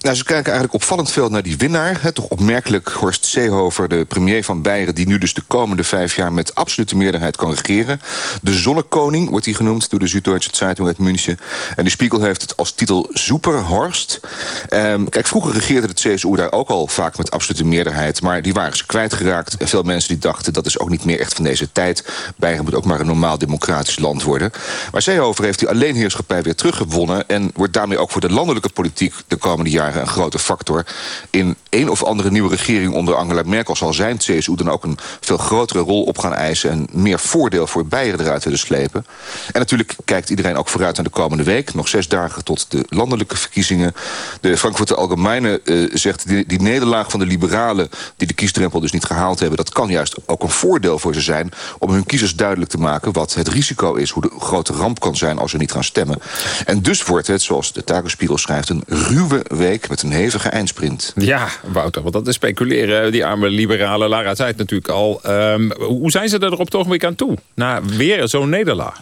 Speaker 25: Nou, ze kijken eigenlijk opvallend veel naar die winnaar. Hè, toch opmerkelijk Horst Seehofer, de premier van Beieren... die nu dus de komende vijf jaar met absolute meerderheid kan regeren. De zonnekoning wordt hij genoemd door de Süddeutsche Zeitung uit München. En de Spiegel heeft het als titel Superhorst. Ehm, kijk, vroeger regeerde de CSU daar ook al vaak met absolute meerderheid... maar die waren ze kwijtgeraakt. En veel mensen die dachten, dat is ook niet meer echt van deze tijd. Beieren moet ook maar een normaal democratisch land worden. Maar Seehofer heeft die alleenheerschappij weer teruggewonnen... en wordt daarmee ook voor de landelijke politiek de komende jaren een grote factor. In een of andere nieuwe regering onder Angela Merkel zal zijn CSU dan ook een veel grotere rol op gaan eisen en meer voordeel voor Beieren eruit willen slepen. En natuurlijk kijkt iedereen ook vooruit naar de komende week. Nog zes dagen tot de landelijke verkiezingen. De Frankfurter Allgemeine uh, zegt die, die nederlaag van de liberalen die de kiesdrempel dus niet gehaald hebben, dat kan juist ook een voordeel voor ze zijn om hun kiezers duidelijk te maken wat het risico is, hoe de grote ramp kan zijn als ze niet gaan stemmen. En dus wordt het, zoals de Tagesspiegel schrijft, een ruwe week met een hevige eindsprint.
Speaker 2: Ja, Wouter, want dat is speculeren. Die arme liberale Lara zei het natuurlijk al. Um, hoe zijn ze er op het ogenblik aan toe? Na weer zo'n nederlaag.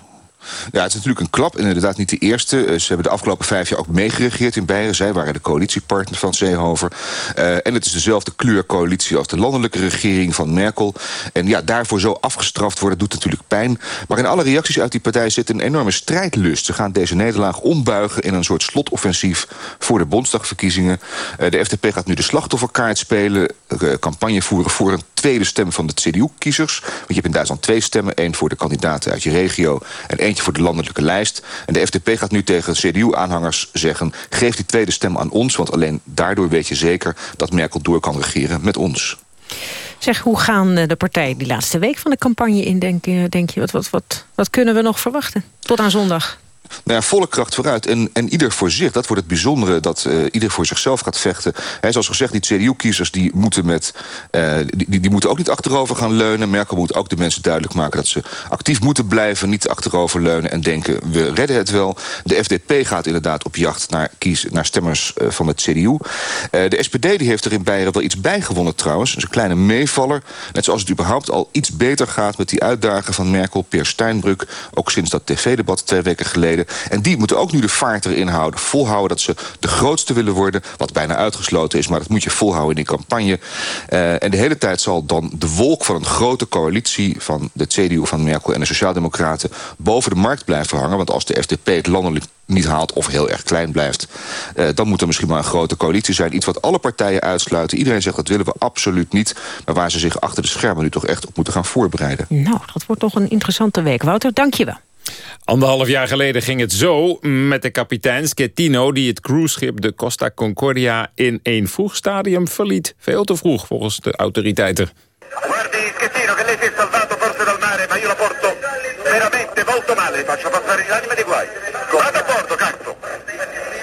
Speaker 25: Ja, het is natuurlijk een klap. Inderdaad niet de eerste. Eh, ze hebben de afgelopen vijf jaar ook meegeregeerd in Beieren. Zij waren de coalitiepartner van Seehofer. Uh, en het is dezelfde kleurcoalitie als de landelijke regering van Merkel. En ja, daarvoor zo afgestraft worden doet natuurlijk pijn. Maar in alle reacties uit die partij zit een enorme strijdlust. Ze gaan deze nederlaag ombuigen in een soort slotoffensief voor de Bondsdagverkiezingen. Uh, de FDP gaat nu de slachtofferkaart spelen. campagne voeren voor een tweede stem van de CDU-kiezers. Want je hebt in Duitsland twee stemmen. één voor de kandidaten uit je regio en eentje voor de landelijke lijst. En de FDP gaat nu tegen CDU-aanhangers zeggen... geef die tweede stem aan ons, want alleen daardoor weet je zeker... dat Merkel door kan regeren met ons.
Speaker 3: Zeg, hoe gaan eh, de partijen die laatste week van de campagne in, denk, denk je? Wat, wat, wat, wat kunnen we nog verwachten tot aan zondag?
Speaker 25: Nou ja, volle kracht vooruit. En, en ieder voor zich, dat wordt het bijzondere, dat uh, ieder voor zichzelf gaat vechten. Hij zoals gezegd, die CDU-kiezers die moeten, met, uh, die, die moeten ook niet achterover gaan leunen. Merkel moet ook de mensen duidelijk maken dat ze actief moeten blijven, niet achterover leunen en denken, we redden het wel. De FDP gaat inderdaad op jacht naar, kies, naar stemmers uh, van het CDU. de SPD die heeft er in Beieren wel iets bijgewonnen trouwens. Dat een kleine meevaller. Net zoals het überhaupt al iets beter gaat met die uitdagen van Merkel, Peer Steinbrück. Ook sinds dat tv-debat twee weken geleden. En die moeten ook nu de vaart erin houden. Volhouden dat ze de grootste willen worden. Wat bijna uitgesloten is, maar dat moet je volhouden in die campagne. Uh, en de hele tijd zal dan de wolk van een grote coalitie... van de CDU van Merkel en de Sociaaldemocraten... boven de markt blijven hangen. Want als de FDP het landelijk niet haalt of heel erg klein blijft... Uh, dan moet er misschien maar een grote coalitie zijn. Iets wat alle partijen uitsluiten. Iedereen zegt dat willen we absoluut niet. Maar waar ze zich achter de schermen nu toch echt op moeten gaan voorbereiden.
Speaker 3: Nou, dat wordt toch een interessante week. Wouter, dank je wel.
Speaker 2: Anderhalf jaar geleden ging het zo met de kapitein Schettino... die het cruiseschip de Costa Concordia in een vroeg stadium verliet. Veel te vroeg, volgens de autoriteiten. Guardi Schettino, che lei si è salvato forse dal mare... ma io la porto veramente molto male. Faccio passare l'anima di guai. Vado a bordo, cazzo.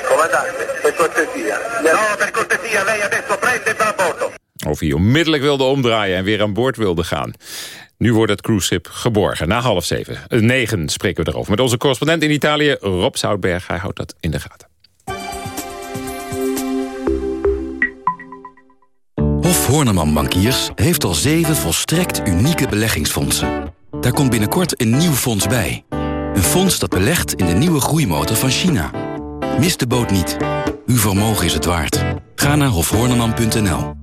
Speaker 2: Comandante, per cortesia. No, per cortesia, lei adesso prende e va a bordo. Of hij onmiddellijk wilde omdraaien en weer aan boord wilde gaan. Nu wordt het cruiseschip geborgen. Na half zeven, eh, negen spreken we erover. Met onze correspondent in Italië, Rob Zoutberg. Hij houdt dat in de gaten.
Speaker 26: Hof Horneman Bankiers heeft al zeven volstrekt unieke beleggingsfondsen.
Speaker 27: Daar komt binnenkort een nieuw fonds bij. Een fonds dat belegt in de nieuwe groeimotor van China. Mis de boot niet. Uw vermogen is het waard. Ga naar hofhoorneman.nl.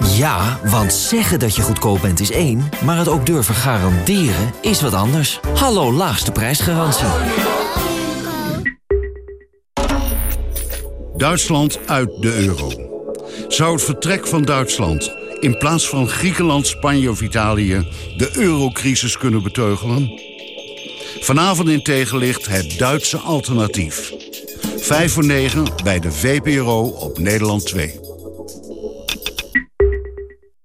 Speaker 21: Ja, want zeggen dat je goedkoop bent is één, maar het ook durven garanderen is wat anders. Hallo laagste prijsgarantie.
Speaker 28: Duitsland uit de euro. Zou het vertrek van Duitsland in plaats van Griekenland, Spanje of Italië de eurocrisis kunnen beteugelen? Vanavond in tegenlicht het Duitse alternatief. 5 voor 9 bij de VPRO op Nederland 2.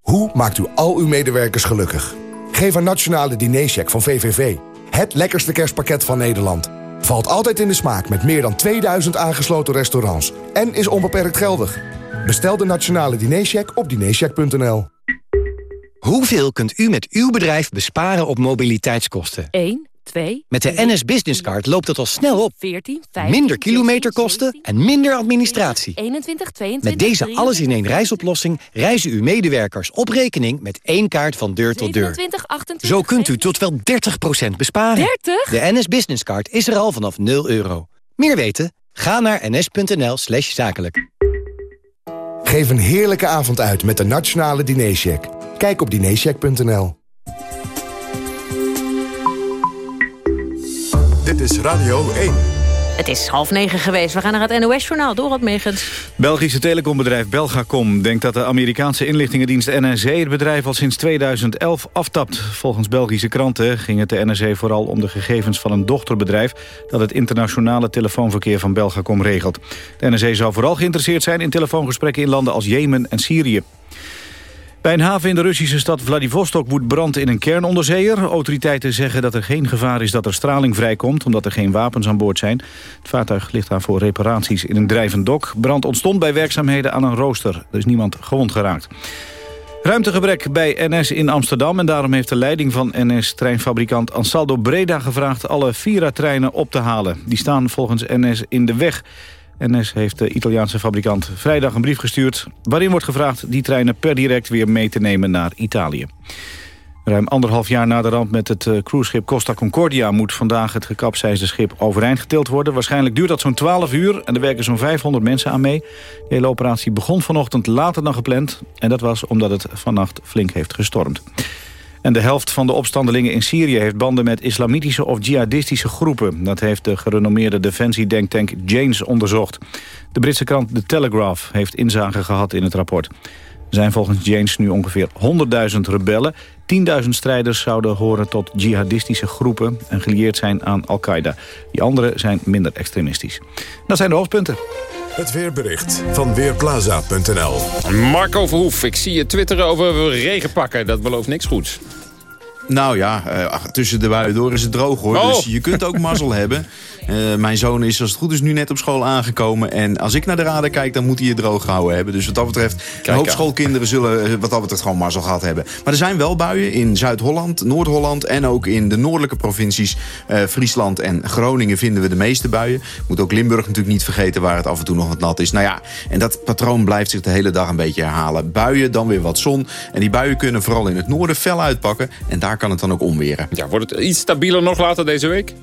Speaker 29: Hoe maakt u al uw medewerkers gelukkig? Geef een nationale dinercheck van VVV. Het lekkerste kerstpakket van Nederland. Valt altijd in de smaak met meer dan 2000 aangesloten restaurants. En is onbeperkt geldig. Bestel de nationale dinercheck op dinercheck.nl.
Speaker 30: Hoeveel kunt u met uw bedrijf besparen op mobiliteitskosten?
Speaker 31: 1, 2...
Speaker 30: Met de NS Business Card loopt het al snel op.
Speaker 31: 14, 15,
Speaker 30: Minder kilometerkosten en minder administratie.
Speaker 31: 21, 22...
Speaker 30: Met deze alles-in-één reisoplossing reizen uw medewerkers op rekening met één kaart van deur tot deur.
Speaker 31: 27, 28...
Speaker 30: Zo kunt u tot wel 30% besparen.
Speaker 31: 30?
Speaker 30: De NS Business Card is er al vanaf 0 euro. Meer weten? Ga naar ns.nl slash zakelijk.
Speaker 29: Geef een heerlijke avond uit met de nationale dinercheck. Kijk op dinercheck.nl.
Speaker 1: is Radio 1.
Speaker 3: Het is half negen geweest. We gaan naar het NOS-journaal. Dorot Megens.
Speaker 4: Belgische telecombedrijf Belgacom denkt dat de Amerikaanse inlichtingendienst NSA het bedrijf al sinds 2011 aftapt. Volgens Belgische kranten ging het de NSA vooral om de gegevens van een dochterbedrijf dat het internationale telefoonverkeer van Belgacom regelt. De NSA zou vooral geïnteresseerd zijn in telefoongesprekken in landen als Jemen en Syrië. Bij een haven in de Russische stad Vladivostok woedt brand in een kernonderzeeër. Autoriteiten zeggen dat er geen gevaar is dat er straling vrijkomt... omdat er geen wapens aan boord zijn. Het vaartuig ligt daar voor reparaties in een drijvend dok. Brand ontstond bij werkzaamheden aan een rooster. Er is niemand gewond geraakt. Ruimtegebrek bij NS in Amsterdam... en daarom heeft de leiding van NS-treinfabrikant Ansaldo Breda gevraagd... alle Vira-treinen op te halen. Die staan volgens NS in de weg... NS heeft de Italiaanse fabrikant vrijdag een brief gestuurd... waarin wordt gevraagd die treinen per direct weer mee te nemen naar Italië. Ruim anderhalf jaar na de ramp met het uh, cruiseschip Costa Concordia... moet vandaag het gekapseisde schip overeind getild worden. Waarschijnlijk duurt dat zo'n 12 uur en er werken zo'n 500 mensen aan mee. De hele operatie begon vanochtend later dan gepland... en dat was omdat het vannacht flink heeft gestormd. En de helft van de opstandelingen in Syrië heeft banden met islamitische of jihadistische groepen. Dat heeft de gerenommeerde defensiedenktank Janes onderzocht. De Britse krant The Telegraph heeft inzage gehad in het rapport. Er zijn volgens Janes nu ongeveer 100.000 rebellen. 10.000 strijders zouden horen tot jihadistische groepen en gelieerd zijn aan Al-Qaeda. Die anderen zijn minder extremistisch. Dat zijn de hoofdpunten.
Speaker 1: Het weerbericht van Weerplaza.nl
Speaker 2: Marco Verhoef, ik zie je twitteren over regenpakken. Dat belooft niks goeds.
Speaker 32: Nou ja, uh, tussen de buien door is het droog hoor.
Speaker 2: Oh.
Speaker 32: Dus je kunt ook mazzel *laughs* hebben. Uh, mijn zoon is als het goed is nu net op school aangekomen. En als ik naar de radar kijk, dan moet hij je droog gehouden hebben. Dus wat dat betreft, een hoop schoolkinderen zullen uh, wat dat betreft gewoon mazzel gehad hebben. Maar er zijn wel buien in Zuid-Holland, Noord-Holland... en ook in de noordelijke provincies Friesland en Groningen vinden we de meeste buien. Moet ook Limburg natuurlijk niet vergeten waar het af en toe nog wat nat is. Nou ja, en dat patroon blijft zich de hele dag een beetje herhalen. Buien, dan weer wat zon. En die buien kunnen vooral in het noorden fel uitpakken. En daar kan het dan ook omweren.
Speaker 2: Ja, wordt het iets stabieler nog later deze week?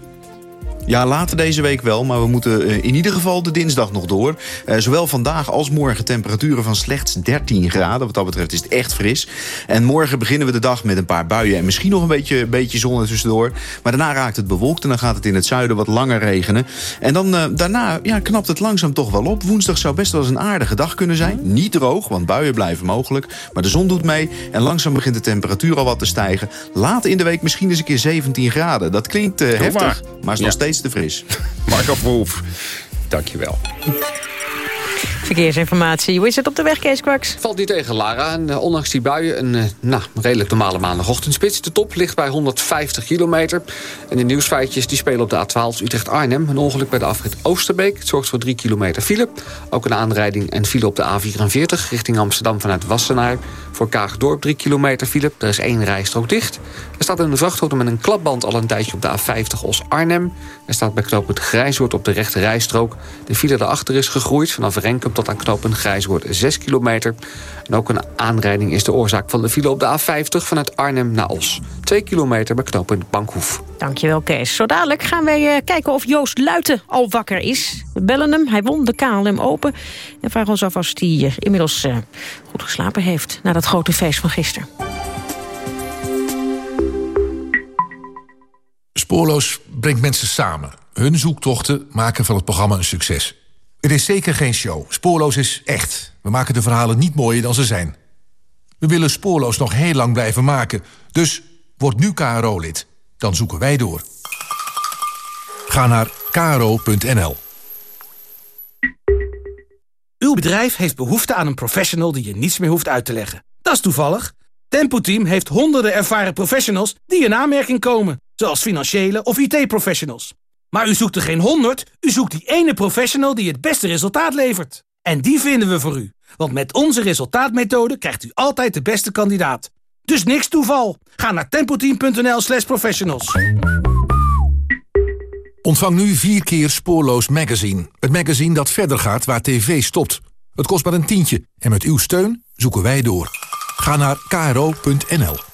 Speaker 32: Ja, later deze week wel, maar we moeten uh, in ieder geval de dinsdag nog door. Uh, zowel vandaag als morgen temperaturen van slechts 13 graden. Wat dat betreft is het echt fris. En morgen beginnen we de dag met een paar buien en misschien nog een beetje, beetje zon er tussendoor. Maar daarna raakt het bewolkt en dan gaat het in het zuiden wat langer regenen. En dan uh, daarna ja, knapt het langzaam toch wel op. Woensdag zou best wel eens een aardige dag kunnen zijn. Niet droog, want buien blijven mogelijk. Maar de zon doet mee en langzaam begint de temperatuur al wat te stijgen. Later in de week misschien eens een keer 17 graden. Dat klinkt heftig, maar, is nog ja. Steeds te fris.
Speaker 2: Marco Verhoef, dankjewel.
Speaker 3: Verkeersinformatie. Hoe is het op de weg, Kees Kwaks?
Speaker 7: Valt niet tegen, Lara. En uh, ondanks die buien een uh, nou, redelijk normale maandagochtendspits. De top ligt bij 150 kilometer. En de nieuwsfeitjes die spelen op de A12 Utrecht-Arnhem. Een ongeluk bij de afrit Oosterbeek. Het zorgt voor 3 kilometer file. Ook een aanrijding en file op de A44 richting Amsterdam vanuit Wassenaar. Voor Kaagdorp 3 kilometer file. Er is één rijstrook dicht. Er staat een vrachtauto met een klapband al een tijdje op de A50 Os-Arnhem. Er staat bij knooppunt Grijswoord op de rechte rijstrook. De file daarachter is gegroeid vanaf Renkum tot aan knooppunt Grijswoord 6 kilometer. En ook een aanrijding is de oorzaak van de file op de A50 vanuit Arnhem naar Os. 2 kilometer bij knooppunt Bankhoef.
Speaker 3: Dankjewel Kees. Zo dadelijk gaan wij uh, kijken of Joost Luiten al wakker is. We bellen hem, hij won de KLM Open. En vragen ons af of hij uh, inmiddels uh, goed geslapen heeft... na dat grote feest van gisteren.
Speaker 33: Spoorloos brengt mensen samen. Hun zoektochten maken van het programma een succes. Het is zeker geen show. Spoorloos is echt. We maken de verhalen niet mooier dan ze zijn. We willen Spoorloos nog heel lang blijven maken. Dus word nu KRO-lid. Dan zoeken wij door. Ga naar kro.nl.
Speaker 34: Uw bedrijf heeft behoefte aan een professional die je niets meer hoeft uit te leggen. Dat is toevallig. Tempo Team heeft honderden ervaren professionals die in aanmerking komen. Zoals financiële of IT-professionals. Maar u zoekt er geen honderd, u zoekt die ene professional die het beste resultaat levert. En die vinden we voor u. Want met onze resultaatmethode krijgt u altijd de beste kandidaat. Dus niks toeval. Ga naar tempoteam.nl slash professionals.
Speaker 33: Ontvang nu vier keer Spoorloos Magazine. Het magazine dat verder gaat waar tv stopt. Het kost maar een tientje en met uw steun zoeken wij door. Ga naar kro.nl.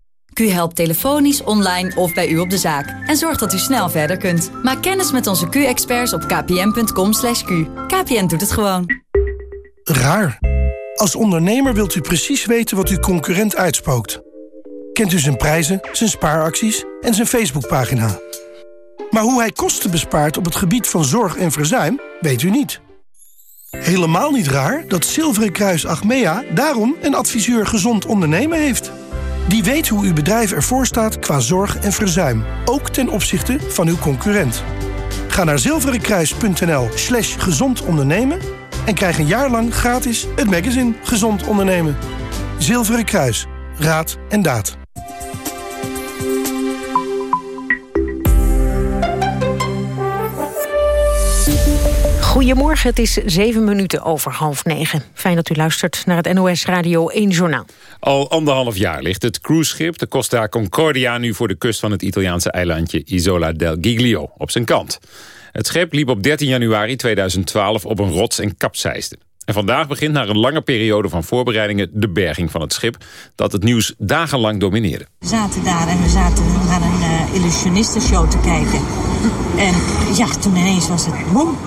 Speaker 35: Q helpt telefonisch, online of bij u op de zaak. En zorgt dat u snel verder kunt. Maak kennis met onze Q-experts op kpn.com. /q. KPN doet het gewoon.
Speaker 36: Raar. Als ondernemer wilt u precies weten wat uw concurrent uitspookt. Kent u zijn prijzen, zijn spaaracties en zijn Facebookpagina. Maar hoe hij kosten bespaart op het gebied van zorg en verzuim, weet u niet. Helemaal niet raar dat Zilveren Kruis Achmea daarom een adviseur gezond ondernemen heeft. Die weet hoe uw bedrijf ervoor staat qua zorg en verzuim, ook ten opzichte van uw concurrent. Ga naar zilverenkruis.nl slash gezond ondernemen en krijg een jaar lang gratis het magazine Gezond Ondernemen. Zilveren Kruis. Raad en daad.
Speaker 3: Goedemorgen, het is zeven minuten over half negen. Fijn dat u luistert naar het NOS Radio 1 Journaal.
Speaker 2: Al anderhalf jaar ligt het cruiseschip de Costa Concordia... nu voor de kust van het Italiaanse eilandje Isola del Giglio op zijn kant. Het schip liep op 13 januari 2012 op een rots en kapseisde. En vandaag begint na een lange periode van voorbereidingen de berging van het schip... dat het nieuws dagenlang domineerde.
Speaker 37: We zaten daar en we zaten naar een uh, illusionistenshow te kijken. En ja, toen ineens was het boem.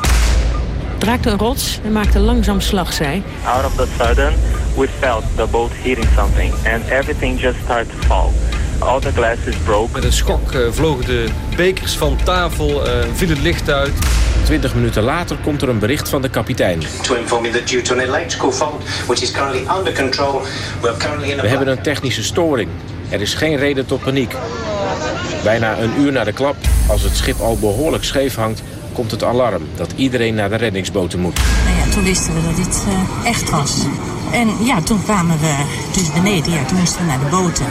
Speaker 3: Het raakte een rots en maakte langzaam slagzij.
Speaker 38: Out of the sudden, we felt the boat hitting something. And everything just started to fall. All the glasses broke.
Speaker 39: Met een schok uh, vlogen de bekers van tafel, uh, viel het licht uit.
Speaker 40: Twintig minuten later komt er een bericht van de kapitein.
Speaker 41: To inform you that due to an electrical fault, which is currently under control, we're currently in a...
Speaker 40: We hebben een technische storing. Er is geen reden tot paniek. Bijna een uur na de klap, als het schip al behoorlijk scheef hangt, komt het alarm dat iedereen naar de reddingsboten moet.
Speaker 37: Nou ja, toen wisten we dat dit uh, echt was. En ja, toen kwamen we dus beneden. Ja, toen moesten we naar de boten.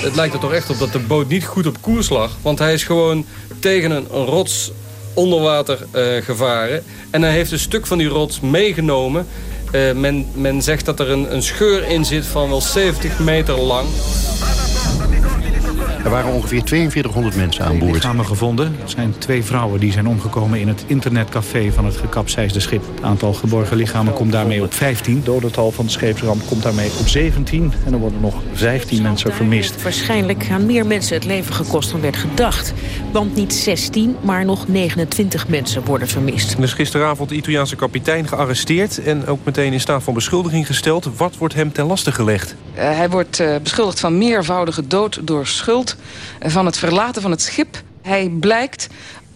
Speaker 39: Het lijkt er toch echt op dat de boot niet goed op koers lag. Want hij is gewoon tegen een rots onder water uh, gevaren. En hij heeft een stuk van die rots meegenomen. Uh, men, men zegt dat er een, een scheur in zit van wel 70 meter lang.
Speaker 32: Er waren ongeveer 4200 mensen aan boord.
Speaker 42: lichamen gevonden. Het zijn twee vrouwen die zijn omgekomen in het internetcafé van het gekapseisde schip. Het aantal geborgen lichamen komt daarmee op 15. Het dodental van de scheepsramp komt daarmee op 17. En er worden nog 15 mensen vermist.
Speaker 3: Waarschijnlijk aan meer mensen het leven gekost dan werd gedacht. Want niet 16, maar nog 29 mensen worden vermist.
Speaker 43: Er is gisteravond de Italiaanse kapitein gearresteerd... en ook meteen in staat van beschuldiging gesteld. Wat wordt hem ten laste gelegd?
Speaker 44: Uh, hij wordt uh, beschuldigd van meervoudige dood door schuld... Van het verlaten van het schip. Hij blijkt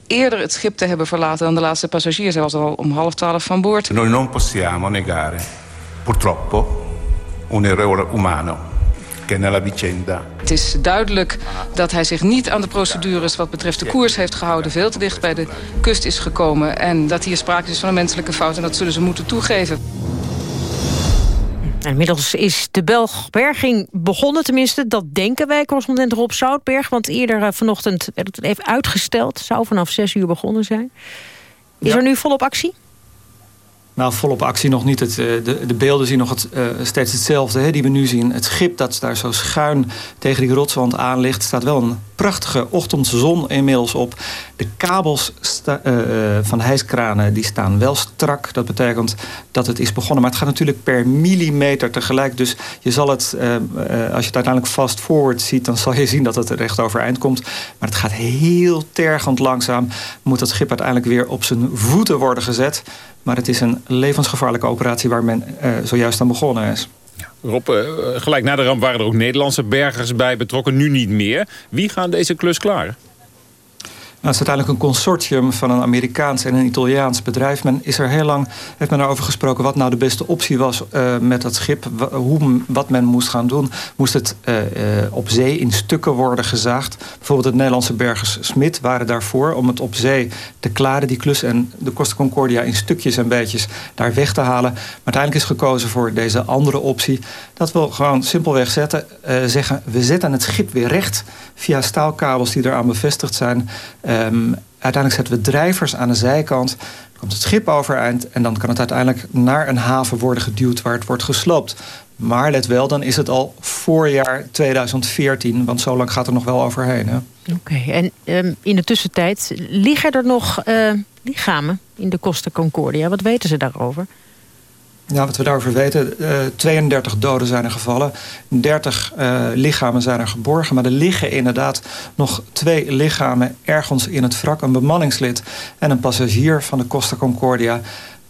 Speaker 44: eerder het schip te hebben verlaten dan de laatste passagiers. Hij was al om half twaalf van boord.
Speaker 45: Noi non possiamo negare, purtroppo, un errore umano che nella vicenda
Speaker 44: het is duidelijk dat hij zich niet aan de procedures wat betreft de koers heeft gehouden. Veel te dicht bij de kust is gekomen. En dat hier sprake is van een menselijke fout. En dat zullen ze moeten toegeven.
Speaker 3: Inmiddels is de Belgberging begonnen, tenminste. Dat denken wij, correspondent Rob Zoutberg. Want eerder uh, vanochtend werd het even uitgesteld. Zou vanaf zes uur begonnen zijn. Is ja. er nu volop actie?
Speaker 46: Nou, volop actie nog niet. Het, de, de beelden zien nog het, uh, steeds hetzelfde hè, die we nu zien. Het schip dat daar zo schuin tegen die rotswand aan ligt... staat wel een prachtige ochtendzon inmiddels op. De kabels sta, uh, van hijskranen die staan wel strak. Dat betekent dat het is begonnen. Maar het gaat natuurlijk per millimeter tegelijk. Dus je zal het, als je het uiteindelijk fast forward ziet... dan zal je zien dat het recht overeind komt. Maar het gaat heel tergend langzaam. Moet dat schip uiteindelijk weer op zijn voeten worden gezet... Maar het is een levensgevaarlijke operatie waar men uh, zojuist aan begonnen is.
Speaker 2: Rob, uh, gelijk na de ramp waren er ook Nederlandse bergers bij betrokken. Nu niet meer. Wie gaan deze klus klaren?
Speaker 46: Nou, het is uiteindelijk een consortium van een Amerikaans en een Italiaans bedrijf. Men is er heel lang, heeft men erover gesproken wat nou de beste optie was uh, met dat schip. Hoe, wat men moest gaan doen. Moest het uh, uh, op zee in stukken worden gezaagd. Bijvoorbeeld het Nederlandse bergers Smit waren daarvoor om het op zee te klaren, die klus. En de Costa Concordia in stukjes en beetjes daar weg te halen. Maar uiteindelijk is gekozen voor deze andere optie. Dat wil gewoon simpelweg zetten, zeggen, we zetten het schip weer recht via staalkabels die eraan bevestigd zijn. Um, uiteindelijk zetten we drijvers aan de zijkant. Dan komt het schip overeind en dan kan het uiteindelijk naar een haven worden geduwd waar het wordt gesloopt. Maar let wel, dan is het al voorjaar 2014, want zo lang gaat er nog wel overheen. Oké,
Speaker 3: en um, in de tussentijd liggen er nog uh, lichamen in de Costa Concordia. Wat weten ze daarover?
Speaker 46: Ja, wat we daarover weten, uh, 32 doden zijn er gevallen. 30 uh, lichamen zijn er geborgen. Maar er liggen inderdaad nog twee lichamen ergens in het wrak. Een bemanningslid en een passagier van de Costa Concordia.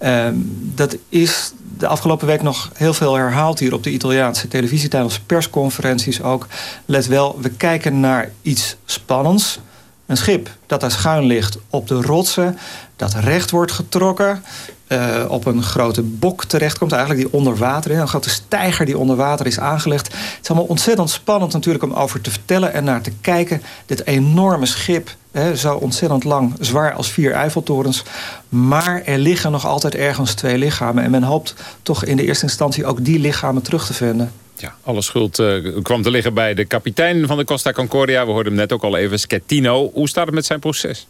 Speaker 46: Uh, dat is de afgelopen week nog heel veel herhaald hier op de Italiaanse televisie. Tijdens persconferenties ook. Let wel, we kijken naar iets spannends. Een schip dat daar schuin ligt op de rotsen. Dat recht wordt getrokken. Uh, op een grote bok terechtkomt. Eigenlijk die onder water. Een grote steiger die onder water is aangelegd. Het is allemaal ontzettend spannend natuurlijk om over te vertellen en naar te kijken. Dit enorme schip, hè, zo ontzettend lang, zwaar als vier Eiffeltorens. Maar er liggen nog altijd ergens twee lichamen. En men hoopt toch in de eerste instantie ook die lichamen terug te vinden.
Speaker 2: Ja, alle schuld uh, kwam te liggen bij de kapitein van de Costa Concordia. We hoorden hem net ook al even, Schettino. Hoe staat het met zijn proces?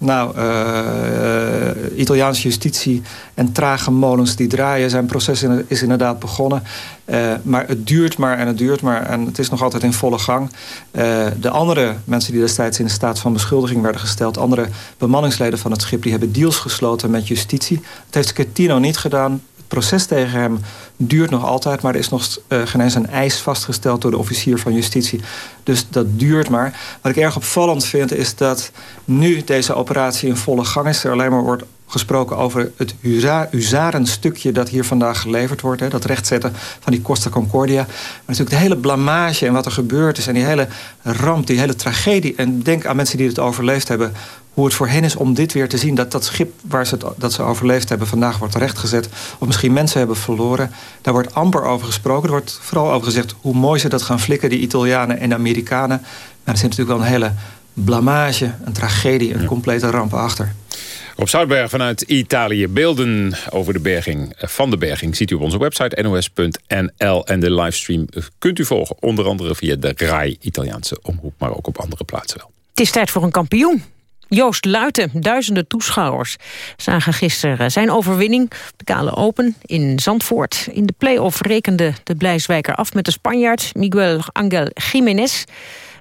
Speaker 46: Nou, uh, Italiaanse justitie en trage molens die draaien. Zijn proces is inderdaad begonnen. Uh, maar het duurt maar en het duurt maar. En het is nog altijd in volle gang. Uh, de andere mensen die destijds in de staat van beschuldiging werden gesteld... andere bemanningsleden van het schip... die hebben deals gesloten met justitie. Het heeft Schettino niet gedaan proces tegen hem duurt nog altijd... maar er is nog uh, geen eens een eis vastgesteld door de officier van justitie. Dus dat duurt maar. Wat ik erg opvallend vind is dat nu deze operatie in volle gang is... er alleen maar wordt gesproken over het huzarenstukje dat hier vandaag geleverd wordt. Hè, dat rechtzetten van die Costa Concordia. Maar natuurlijk de hele blamage en wat er gebeurd is... en die hele ramp, die hele tragedie. En denk aan mensen die het overleefd hebben hoe het voor hen is om dit weer te zien. Dat dat schip waar ze, het, dat ze overleefd hebben vandaag wordt rechtgezet. Of misschien mensen hebben verloren. Daar wordt amper over gesproken. Er wordt vooral over gezegd hoe mooi ze dat gaan flikken, die Italianen en de Amerikanen. Maar er zit natuurlijk wel een hele blamage, een tragedie, een complete ramp achter.
Speaker 2: Op Zoutberg vanuit Italië. Beelden over de berging van de berging ziet u op onze website nos.nl. En de livestream kunt u volgen, onder andere via de RAI, Italiaanse omroep, maar ook op andere plaatsen wel.
Speaker 3: Het is tijd voor een kampioen. Joost Luiten, duizenden toeschouwers zagen gisteren zijn overwinning. De Kale Open in Zandvoort. In de play-off rekende de Blijswijker af met de Spanjaard Miguel Angel Jiménez.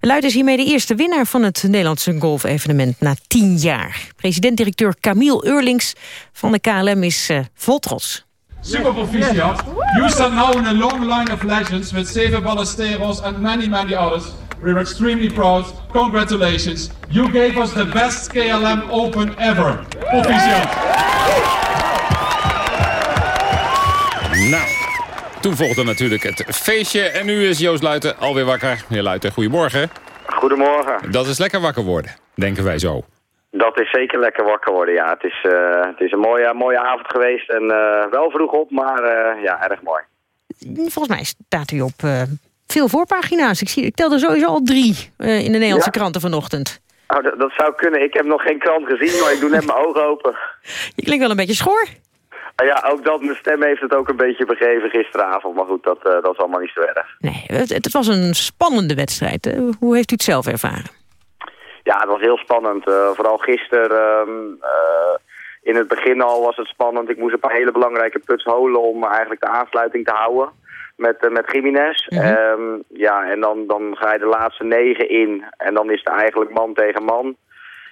Speaker 3: Luid is hiermee de eerste winnaar van het Nederlandse golfevenement na tien jaar. President-directeur Camille Eurlings van de KLM is uh, vol trots.
Speaker 47: Super proficiat. You stand now in a long line of legends with Seve Ballesteros and many, many others. We're extremely proud. Congratulations. You gave us the best KLM Open ever. Proficiat.
Speaker 2: Nou, toen volgde natuurlijk het feestje. En nu is Joost Luiten alweer wakker. Meneer Luiten, goedemorgen.
Speaker 48: Goedemorgen.
Speaker 2: Dat is lekker wakker worden, denken wij zo.
Speaker 48: Dat is zeker lekker wakker worden, ja. Het is, uh, het is een mooie, mooie avond geweest en uh, wel vroeg op, maar uh, ja, erg mooi.
Speaker 3: Volgens mij staat u op veel voorpagina's. Ik, zie, ik telde sowieso al drie in de Nederlandse ja? kranten vanochtend.
Speaker 48: Oh, dat, dat, zou kunnen. Ik heb nog geen krant gezien, maar ik doe net mijn ogen open.
Speaker 3: Je klinkt wel een beetje schor.
Speaker 48: Ja, ook dat. Mijn stem heeft het ook een beetje begeven gisteravond. Maar goed, dat, dat is allemaal niet zo erg.
Speaker 3: Nee, het, het was een spannende wedstrijd. Hoe heeft u het zelf ervaren?
Speaker 48: Ja, het was heel spannend. Uh, vooral gisteren, uh, in het begin al was het spannend. Ik moest een paar hele belangrijke puts holen om eigenlijk de aansluiting te houden met, uh, met Jiménez. Mm -hmm. um, ja, en dan, dan ga je de laatste negen in en dan is het eigenlijk man tegen man.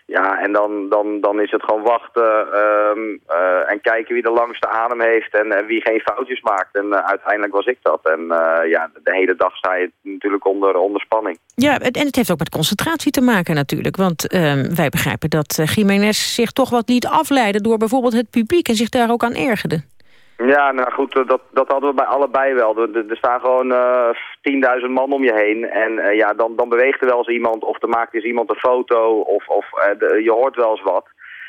Speaker 48: Ja, en dan, dan, dan is het gewoon wachten um, uh, en kijken wie de langste adem heeft en, wie geen foutjes maakt. En uh, uiteindelijk was ik dat. En uh, ja, de hele dag sta je natuurlijk onder, onder spanning.
Speaker 3: Ja, en het heeft ook met concentratie te maken natuurlijk. Want ehm, wij begrijpen dat Jiménez zich toch wat liet afleiden door bijvoorbeeld het publiek en zich daar ook aan ergerde.
Speaker 48: Ja, nou goed, dat, dat hadden we bij allebei wel. Er, staan gewoon uh, 10.000 man om je heen. En uh, ja, dan, dan beweegt er wel eens iemand of er maakt eens iemand een foto of, of je hoort wel eens wat.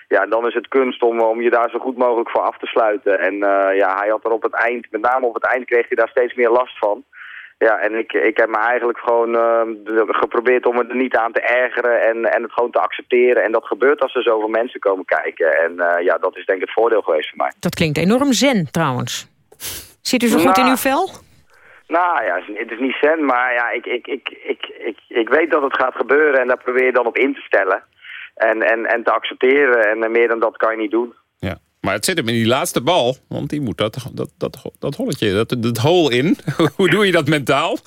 Speaker 48: Ja, dan is het kunst om, om je daar zo goed mogelijk voor af te sluiten. En ja, hij had er op het eind, met name op het eind kreeg hij daar steeds meer last van. Ja, en ik, ik heb me eigenlijk gewoon uh, geprobeerd om het er niet aan te ergeren en, en het gewoon te accepteren. En dat gebeurt als er zoveel mensen komen kijken. En uh, ja, dat is denk ik het voordeel geweest voor mij.
Speaker 3: Dat klinkt enorm zen trouwens. Zit u zo goed
Speaker 48: nou,
Speaker 3: in uw vel?
Speaker 48: Nou ja, het is niet zen, maar ja, ik, ik, ik, ik, ik, ik weet dat het gaat gebeuren en daar probeer je dan op in te stellen. En, en, en te accepteren en meer dan dat kan je niet doen.
Speaker 2: Ja. Maar het zit hem in die laatste bal. Want die moet dat, dat, dat, dat holletje, dat, dat hol in. *laughs* Hoe doe je dat mentaal?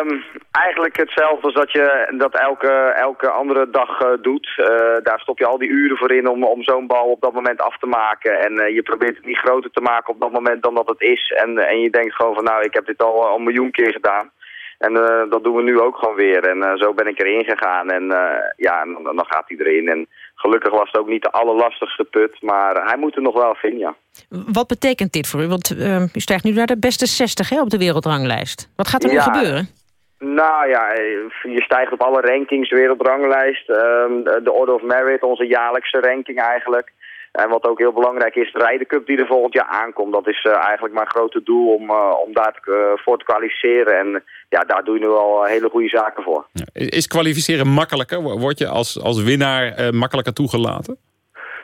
Speaker 48: Um, eigenlijk hetzelfde als dat je dat elke, elke andere dag uh, doet. Uh, daar stop je al die uren voor in om, om zo'n bal op dat moment af te maken. En uh, je probeert het niet groter te maken op dat moment dan dat het is. En, en je denkt gewoon van nou, ik heb dit al, een miljoen keer gedaan. En dat doen we nu ook gewoon weer. En zo ben ik erin gegaan. En ja, dan, dan gaat hij erin. En gelukkig was het ook niet de allerlastigste put, maar hij moet er nog wel vinden, ja.
Speaker 3: Wat betekent dit voor u? Want uh, u stijgt nu naar de beste 60 hè, op de wereldranglijst. Wat gaat er
Speaker 48: ja,
Speaker 3: nu gebeuren?
Speaker 48: Nou ja, je stijgt op alle rankings, wereldranglijst. Um, de Order of Merit, onze jaarlijkse ranking eigenlijk. En wat ook heel belangrijk is, de Rijden Cup die er volgend jaar aankomt. Dat is uh, eigenlijk mijn grote doel om, uh, om daar te, uh, voor te kwalificeren. En ja, daar doe je nu al hele goede zaken voor.
Speaker 2: Is kwalificeren makkelijker? Word je als, als winnaar makkelijker toegelaten?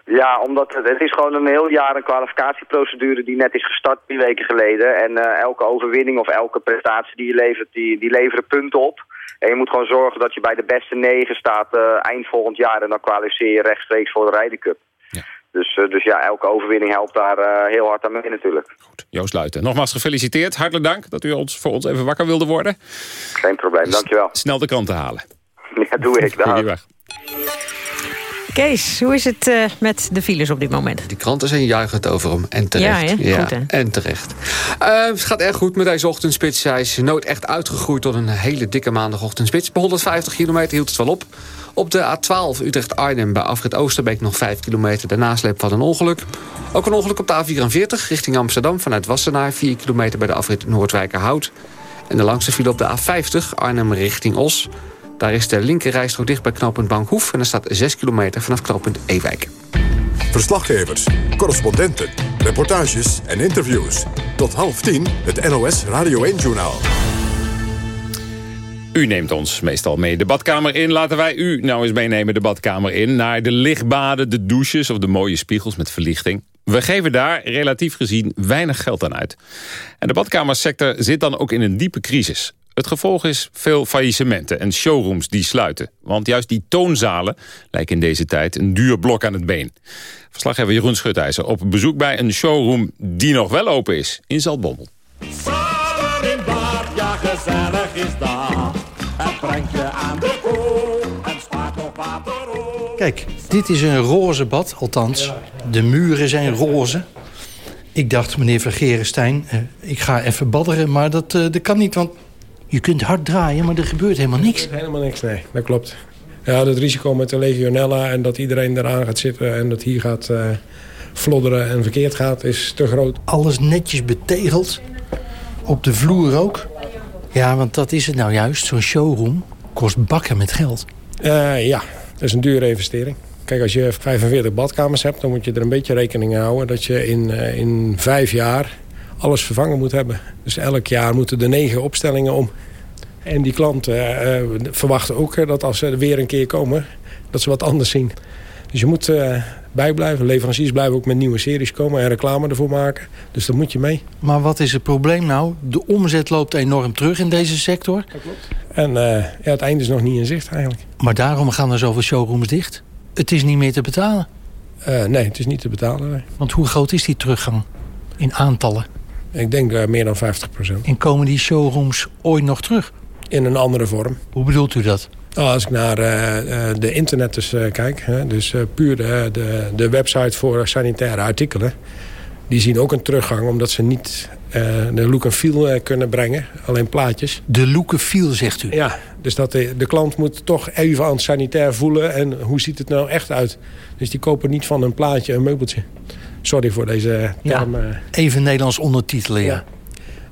Speaker 48: Ja, omdat het, het is gewoon een heel jaar een kwalificatieprocedure die net is gestart drie weken geleden. En elke overwinning of elke prestatie die je levert, die, die leveren punten op. En je moet gewoon zorgen dat je bij de beste negen staat eind volgend jaar. En dan kwalificeer je rechtstreeks voor de Rijden Cup. Dus, uh, dus ja, elke overwinning helpt daar uh, heel hard aan mee natuurlijk.
Speaker 2: Goed, Joost Luiten. Nogmaals gefeliciteerd. Hartelijk dank dat u ons, voor ons even wakker wilde worden.
Speaker 48: Geen probleem, dankjewel.
Speaker 2: S snel de krant te halen. *laughs*
Speaker 48: Ja, doe ik.
Speaker 2: Goedemiddag.
Speaker 3: Kees, hoe is het uh, met de files op dit moment?
Speaker 7: Die kranten zijn juichend over hem. En terecht.
Speaker 3: Ja, ja. Goed,
Speaker 7: en terecht. Uh, het gaat erg goed met deze ochtendspits. Hij is nooit echt uitgegroeid tot een hele dikke maandagochtendspits. Bij 150 kilometer hield het wel op. Op de A12 Utrecht-Arnhem bij Afrit Oosterbeek nog 5 kilometer. De nasleep van een ongeluk. Ook een ongeluk op de A44 richting Amsterdam vanuit Wassenaar. 4 kilometer bij de afrit Noordwijkerhout. En de langste file op de A50 Arnhem richting Os. Daar is de linkerrijstrook dicht bij knooppunt Bankhoef. En er staat 6 kilometer vanaf knooppunt Ewijk.
Speaker 1: Verslaggevers, correspondenten, reportages en interviews. Tot half tien het NOS Radio 1-journaal.
Speaker 2: U neemt ons meestal mee de badkamer in. Laten wij u nou eens meenemen de badkamer in... naar de lichtbaden, de douches of de mooie spiegels met verlichting. We geven daar relatief gezien weinig geld aan uit. En de badkamersector zit dan ook in een diepe crisis. Het gevolg is veel faillissementen en showrooms die sluiten. Want juist die toonzalen lijken in deze tijd een duur blok aan het been. Verslaggever Jeroen Schutijzer op bezoek bij een showroom die nog wel open is in Zaltbommel.
Speaker 49: Samen in bad, ja gezellig is dat.
Speaker 50: Het brengt je aan de en spaart nog water op.
Speaker 51: Kijk, dit is een roze bad, althans. De muren zijn roze. Ik dacht, meneer Vergerenstein, eh, ik ga even badderen, maar dat, eh, dat kan niet, want je kunt hard draaien, maar er gebeurt helemaal niks.
Speaker 49: Helemaal niks, nee. Dat klopt. Ja, het risico met de legionella en dat iedereen eraan gaat zitten... en dat hier gaat uh, flodderen en verkeerd gaat, is te groot.
Speaker 51: Alles netjes betegeld. Op de vloer ook. Ja, want dat is het nou juist. Zo'n showroom kost bakken met geld.
Speaker 49: Uh, ja, dat is een dure investering. Kijk, als je 45 badkamers hebt, dan moet je er een beetje rekening mee houden... dat je in, uh, in vijf jaar alles vervangen moet hebben. Dus elk jaar moeten er negen opstellingen om. En die klanten uh, verwachten ook dat als ze weer een keer komen... dat ze wat anders zien. Dus je moet uh, bijblijven. Leveranciers blijven ook met nieuwe series komen en reclame ervoor maken. Dus daar moet je mee.
Speaker 51: Maar wat is het probleem nou? De omzet loopt enorm terug in deze sector.
Speaker 49: Dat klopt. En uh, ja, het einde is nog niet in zicht eigenlijk.
Speaker 51: Maar daarom gaan er zoveel showrooms dicht? Het is niet meer te betalen?
Speaker 49: Uh, nee, het is niet te betalen. Nee.
Speaker 51: Want hoe groot is die teruggang in aantallen?
Speaker 49: Ik denk meer dan 50 procent.
Speaker 51: En komen die showrooms ooit nog terug?
Speaker 49: In een andere vorm.
Speaker 51: Hoe bedoelt u dat?
Speaker 49: Oh, als ik naar uh, de internet dus, uh, kijk, hè, dus uh, puur de, de, de, website voor sanitaire artikelen... die zien ook een teruggang omdat ze niet de look en feel kunnen brengen. Alleen plaatjes.
Speaker 51: De look en feel, zegt u?
Speaker 49: Ja, dus dat de, de klant moet toch even aan het sanitair voelen... en hoe ziet het nou echt uit. Dus die kopen niet van een plaatje een meubeltje. Sorry voor deze term.
Speaker 51: Ja, even Nederlands ondertitelen, ja.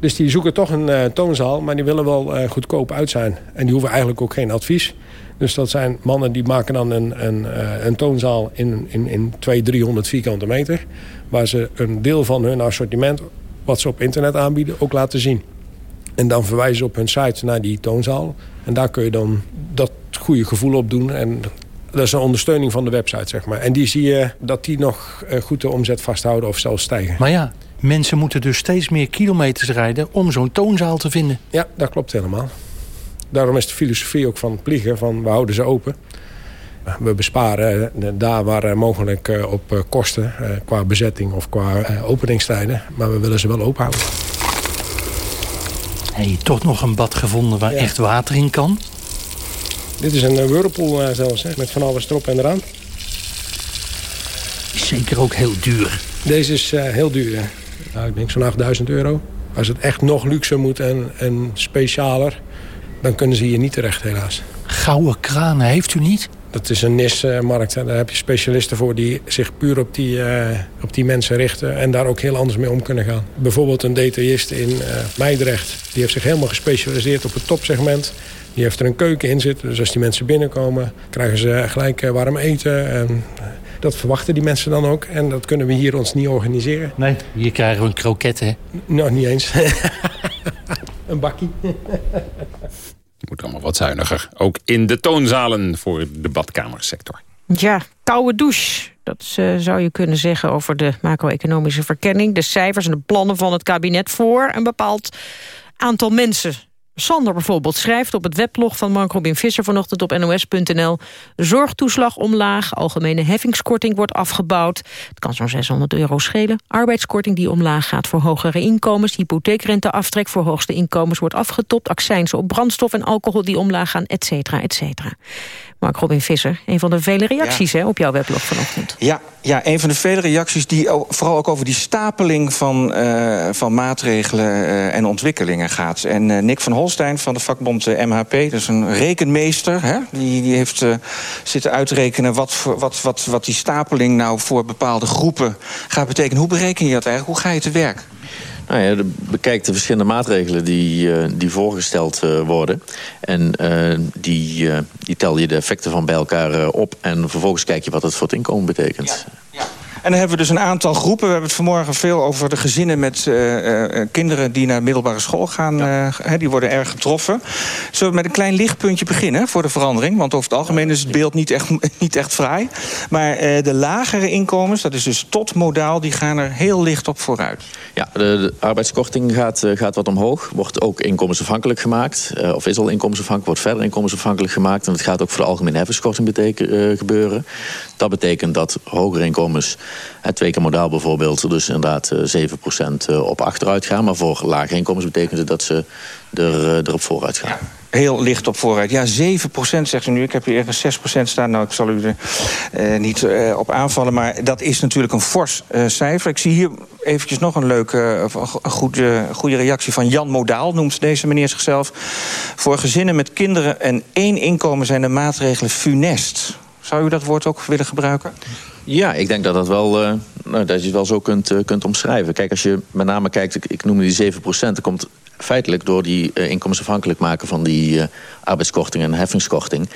Speaker 49: Dus die zoeken toch een uh, toonzaal, maar die willen wel uh, goedkoop uit zijn. En die hoeven eigenlijk ook geen advies. Dus dat zijn mannen die maken dan een, een, uh, een toonzaal in, in, in 200, 300 vierkante meter. Waar ze een deel van hun assortiment, wat ze op internet aanbieden, ook laten zien. En dan verwijzen ze op hun site naar die toonzaal. En daar kun je dan dat goede gevoel op doen. En dat is een ondersteuning van de website, zeg maar. En die zie je dat die nog goed de omzet vasthouden of zelfs stijgen.
Speaker 51: Maar ja, Mensen moeten dus steeds meer kilometers rijden om zo'n toonzaal te vinden.
Speaker 49: Ja, dat klopt helemaal. Daarom is de filosofie ook van Pliegen van we houden ze open. We besparen daar waar mogelijk op kosten qua bezetting of qua openingstijden. Maar we willen ze wel open houden.
Speaker 51: Heb je toch nog een bad gevonden waar ja. echt water in kan?
Speaker 49: Dit is een whirlpool zelfs, hè, met van alles erop en eraan.
Speaker 51: Is zeker ook heel duur.
Speaker 49: Deze is uh, heel duur, hè. Nou, ik denk zo'n 8000 euro. Als het echt nog luxe moet en, en specialer... dan kunnen ze hier niet terecht, helaas.
Speaker 51: Gouden kranen heeft u niet?
Speaker 49: Dat is een nismarkt. Daar heb je specialisten voor die zich puur op die, uh, op die mensen richten... en daar ook heel anders mee om kunnen gaan. Bijvoorbeeld een detailist in uh, Meidrecht. Die heeft zich helemaal gespecialiseerd op het topsegment. Die heeft er een keuken in zitten. Dus als die mensen binnenkomen, krijgen ze gelijk uh, warm eten... En, dat verwachten die mensen dan ook. En dat kunnen we hier ons niet organiseren.
Speaker 51: Nee, hier krijgen we een kroket, hè?
Speaker 49: Nou, niet eens. *laughs* een bakkie.
Speaker 2: Moet allemaal wat zuiniger. Ook in de toonzalen voor de badkamersector.
Speaker 3: Ja, koude douche. Dat uh, zou je kunnen zeggen over de macro-economische verkenning. De cijfers en de plannen van het kabinet voor een bepaald aantal mensen Sander bijvoorbeeld schrijft op het weblog van Mark Robin Visser vanochtend op nos.nl. Zorgtoeslag omlaag, algemene heffingskorting wordt afgebouwd. Het kan zo'n 600 euro schelen. Arbeidskorting die omlaag gaat voor hogere inkomens. Hypotheekrenteaftrek voor hoogste inkomens wordt afgetopt. Accijnsen op brandstof en alcohol die omlaag gaan, et cetera, et cetera. Mark Robin Visser, een van de vele reacties ja. hè, op jouw weblog vanochtend.
Speaker 19: Ja, ja, een van de vele reacties die vooral ook over die stapeling van, uh, van maatregelen uh, en ontwikkelingen gaat. En uh, Nick van Holstein van de vakbond MHP, dat is een rekenmeester, hè, die, die heeft zitten uitrekenen wat, voor, wat, wat, wat die stapeling nou voor bepaalde groepen gaat betekenen. Hoe bereken je dat eigenlijk? Hoe ga je te werk?
Speaker 52: Nou ja, bekijk de verschillende maatregelen die, uh, die voorgesteld uh, worden. En uh, die, die tel je de effecten van bij elkaar op. En vervolgens kijk je wat het voor het inkomen betekent.
Speaker 19: Ja, dan hebben we dus een aantal groepen. We hebben het vanmorgen veel over de gezinnen met uh, uh, kinderen die naar middelbare school gaan. Ja. Uh, die worden erg getroffen. Zullen we met een klein lichtpuntje beginnen voor de verandering? Want over het algemeen is het beeld niet echt, *laughs* niet echt fraai. Maar de lagere inkomens, dat is dus tot modaal, die gaan er heel licht op vooruit.
Speaker 52: Ja, de, de arbeidskorting gaat, gaat wat omhoog. Wordt ook inkomensafhankelijk gemaakt. of is al inkomensafhankelijk, wordt verder inkomensafhankelijk gemaakt. En het gaat ook voor de algemene heffingskorting beteken, gebeuren. Dat betekent dat hogere inkomens twee keer modaal bijvoorbeeld, dus inderdaad 7% op achteruit gaan. Maar voor lage inkomens betekent het dat ze er, erop vooruit gaan.
Speaker 19: heel licht op vooruit. Ja, 7% zegt u nu. Ik heb hier ergens 6% staan. Nou, ik zal u er niet op aanvallen. Maar dat is natuurlijk een fors cijfer. Ik zie hier eventjes nog een leuke, een goede, goede reactie van Jan Modaal... noemt deze meneer zichzelf. Voor gezinnen met kinderen en één inkomen zijn de maatregelen funest. Zou u dat woord ook willen gebruiken?
Speaker 52: Ja, ik denk dat, dat, wel, uh, dat je het wel zo kunt, uh, kunt omschrijven. Kijk, als je met name kijkt, ik, ik noemde die 7% dat komt feitelijk door die uh, inkomensafhankelijk maken van die arbeidskorting en heffingskorting.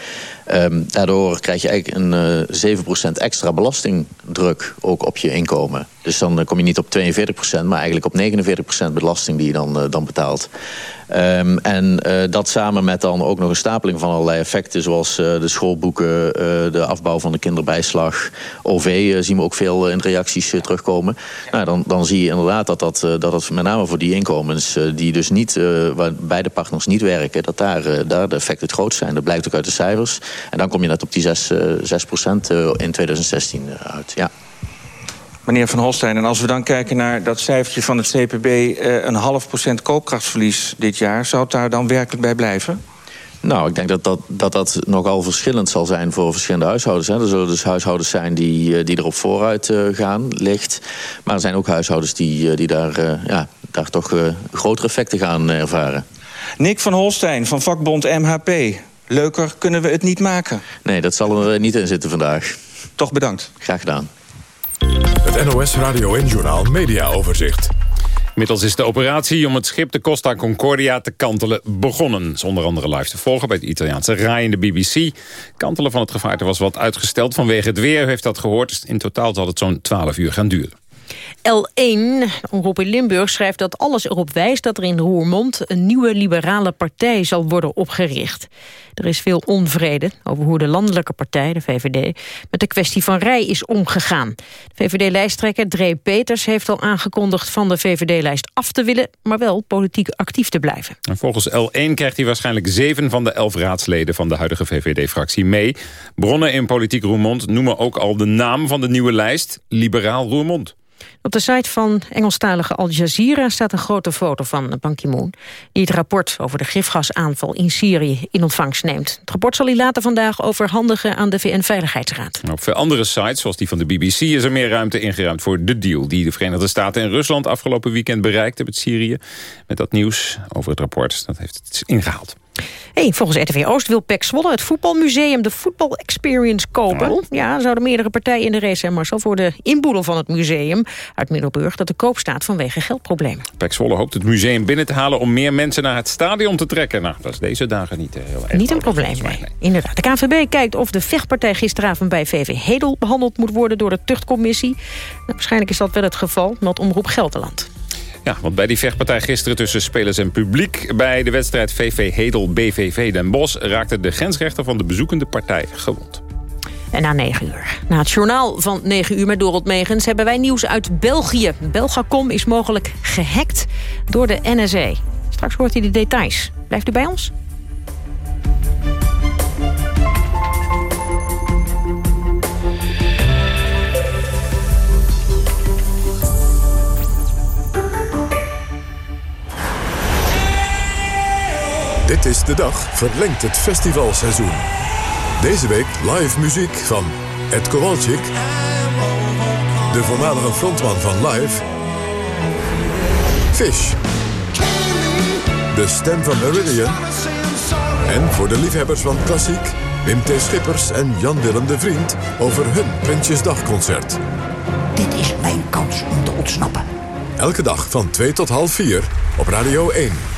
Speaker 52: Um, daardoor krijg je eigenlijk een uh, 7% extra belastingdruk ook op je inkomen. Dus dan kom je niet op 42%, maar eigenlijk op 49% belasting die je dan, dan betaalt. Um, en dat samen met dan ook nog een stapeling van allerlei effecten... zoals de schoolboeken, de afbouw van de kinderbijslag... OV zien we ook veel in reacties terugkomen. Nou, dan, dan zie je inderdaad dat, dat, dat het met name voor die inkomens... die dus niet, waar beide partners niet werken... dat daar, daar de effecten het grootst zijn. Dat blijkt ook uit de cijfers. En dan kom je net op die 6, 6 in 2016 uit, ja.
Speaker 19: Meneer Van Holstein, en als we dan kijken naar dat cijfertje van het CPB... Een half procent koopkrachtsverlies dit jaar... zou het daar dan werkelijk bij blijven?
Speaker 52: Nou, ik denk dat dat, dat dat nogal verschillend zal zijn voor verschillende huishoudens. Hè. Er zullen dus huishoudens zijn die, die erop vooruit uh, gaan, licht. Maar er zijn ook huishoudens die, die daar, uh, ja, daar toch uh, grotere effecten gaan ervaren.
Speaker 19: Nick van Holstein van vakbond MHP. Leuker kunnen we het niet maken.
Speaker 52: Nee, dat zal er niet in zitten vandaag.
Speaker 19: Toch bedankt.
Speaker 52: Graag gedaan.
Speaker 1: Het NOS Radio en Journaal Media Overzicht.
Speaker 2: Inmiddels is de operatie om het schip de Costa Concordia te kantelen begonnen. Zonder andere live te volgen bij de Italiaanse RAI en de BBC. Kantelen van het gevaarte was wat uitgesteld vanwege het weer, heeft dat gehoord. In totaal zal het zo'n 12 uur gaan duren.
Speaker 3: L1, Omroep in Limburg, schrijft dat alles erop wijst... dat er in Roermond een nieuwe liberale partij zal worden opgericht. Er is veel onvrede over hoe de landelijke partij, de VVD... met de kwestie van rij is omgegaan. VVD-lijsttrekker Dree Peters heeft al aangekondigd... van de VVD-lijst af te willen, maar wel politiek actief te blijven.
Speaker 2: En volgens L1 krijgt hij waarschijnlijk zeven van de elf raadsleden... van de huidige VVD-fractie mee. Bronnen in Politiek Roermond noemen ook al de naam van de nieuwe lijst... Liberaal Roermond.
Speaker 3: Op de site van Engelstalige Al Jazeera staat een grote foto van Ban Ki-moon... die het rapport over de gifgasaanval in Syrië in ontvangst neemt. Het rapport zal hij later vandaag overhandigen aan de VN-veiligheidsraad.
Speaker 2: Op veel andere sites, zoals die van de BBC... is er meer ruimte ingeruimd voor de deal... die de Verenigde Staten en Rusland afgelopen weekend bereikt hebben met Syrië. Met dat nieuws over het rapport, dat heeft het ingehaald.
Speaker 3: Hey, volgens RTV Oost wil PEC Zwolle het voetbalmuseum de Voetbal Experience kopen. Ja. ja, zouden meerdere partijen in de race zijn, Marcel, voor de inboedel van het museum uit Middelburg dat de koop staat vanwege geldproblemen.
Speaker 2: PEC Zwolle hoopt het museum binnen te halen om meer mensen naar het stadion te trekken. Nou, dat is deze dagen niet eh, heel erg.
Speaker 3: Niet een probleem, nee. Inderdaad. De KNVB kijkt of de vechtpartij gisteravond bij VV Hedel behandeld moet worden door de tuchtcommissie. Nou, waarschijnlijk is dat wel het geval, met Omroep Gelderland.
Speaker 2: Ja, want bij die vechtpartij gisteren tussen spelers en publiek... bij de wedstrijd VV Hedel BVV Den Bosch... raakte de grensrechter van de bezoekende partij gewond.
Speaker 3: En na 9 uur. Na het journaal van 9 uur met Dorot Megens... hebben wij nieuws uit België. Belgacom is mogelijk gehackt door de NSA. Straks hoort u de details. Blijft u bij ons?
Speaker 1: Dit is de dag verlengt het festivalseizoen. Deze week live muziek van Ed Kowalczyk. De voormalige frontman van Live. Fish. De stem van Meridian. En voor de liefhebbers van klassiek... Wim T. Schippers en Jan-Willem de Vriend... over hun Prinsjesdagconcert.
Speaker 53: Dit is mijn kans om te ontsnappen.
Speaker 1: Elke dag van 2 tot half 4 op Radio 1.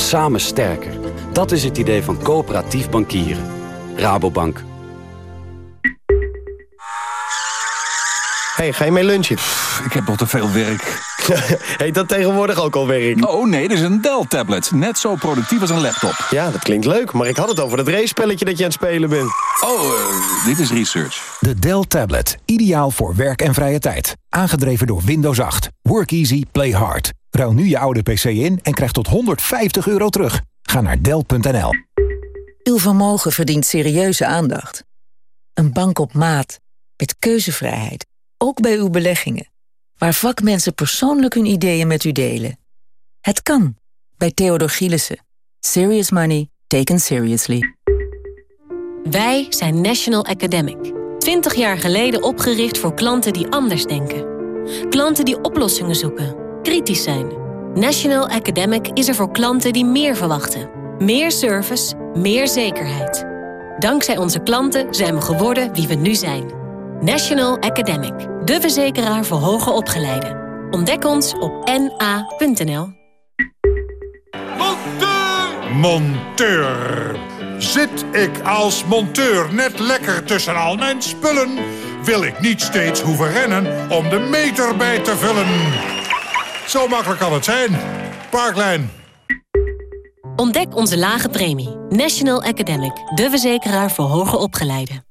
Speaker 54: Samen sterker. Dat is het idee van coöperatief bankieren. Rabobank.
Speaker 55: hey, ga je mee lunchen?
Speaker 56: Ik heb nog te veel werk. *laughs*
Speaker 57: Heet dat tegenwoordig ook al werk?
Speaker 32: Oh nee, dit is een Dell-tablet. Net zo productief als een laptop.
Speaker 57: Ja, dat klinkt leuk, maar ik had het over dat race-spelletje dat je aan het spelen bent.
Speaker 32: Oh, uh, dit is research.
Speaker 58: De Dell Tablet. Ideaal voor werk en vrije tijd. Aangedreven door Windows 8. Work easy, play hard. Ruil nu je oude PC in en krijg tot 150 euro terug. Ga naar Dell.nl.
Speaker 20: Uw vermogen verdient serieuze aandacht. Een bank op maat. Met keuzevrijheid. Ook bij uw beleggingen. Waar vakmensen persoonlijk hun ideeën met u delen. Het kan. Bij Theodor Gielissen. Serious money taken seriously.
Speaker 30: Wij zijn National Academic. 20 jaar geleden opgericht voor klanten die anders denken. Klanten die oplossingen zoeken. Kritisch zijn. National Academic is er voor klanten die meer verwachten. Meer service, meer zekerheid. Dankzij onze klanten zijn we geworden wie we nu zijn. National Academic, de verzekeraar voor hoger opgeleiden. Ontdek ons op na.nl.
Speaker 59: Monteur. Zit ik als monteur net lekker tussen al mijn spullen... wil ik niet steeds hoeven rennen om de meter bij te vullen. Zo makkelijk kan het zijn. Parklijn.
Speaker 30: Ontdek onze lage premie. National Academic, de verzekeraar voor hoger opgeleiden.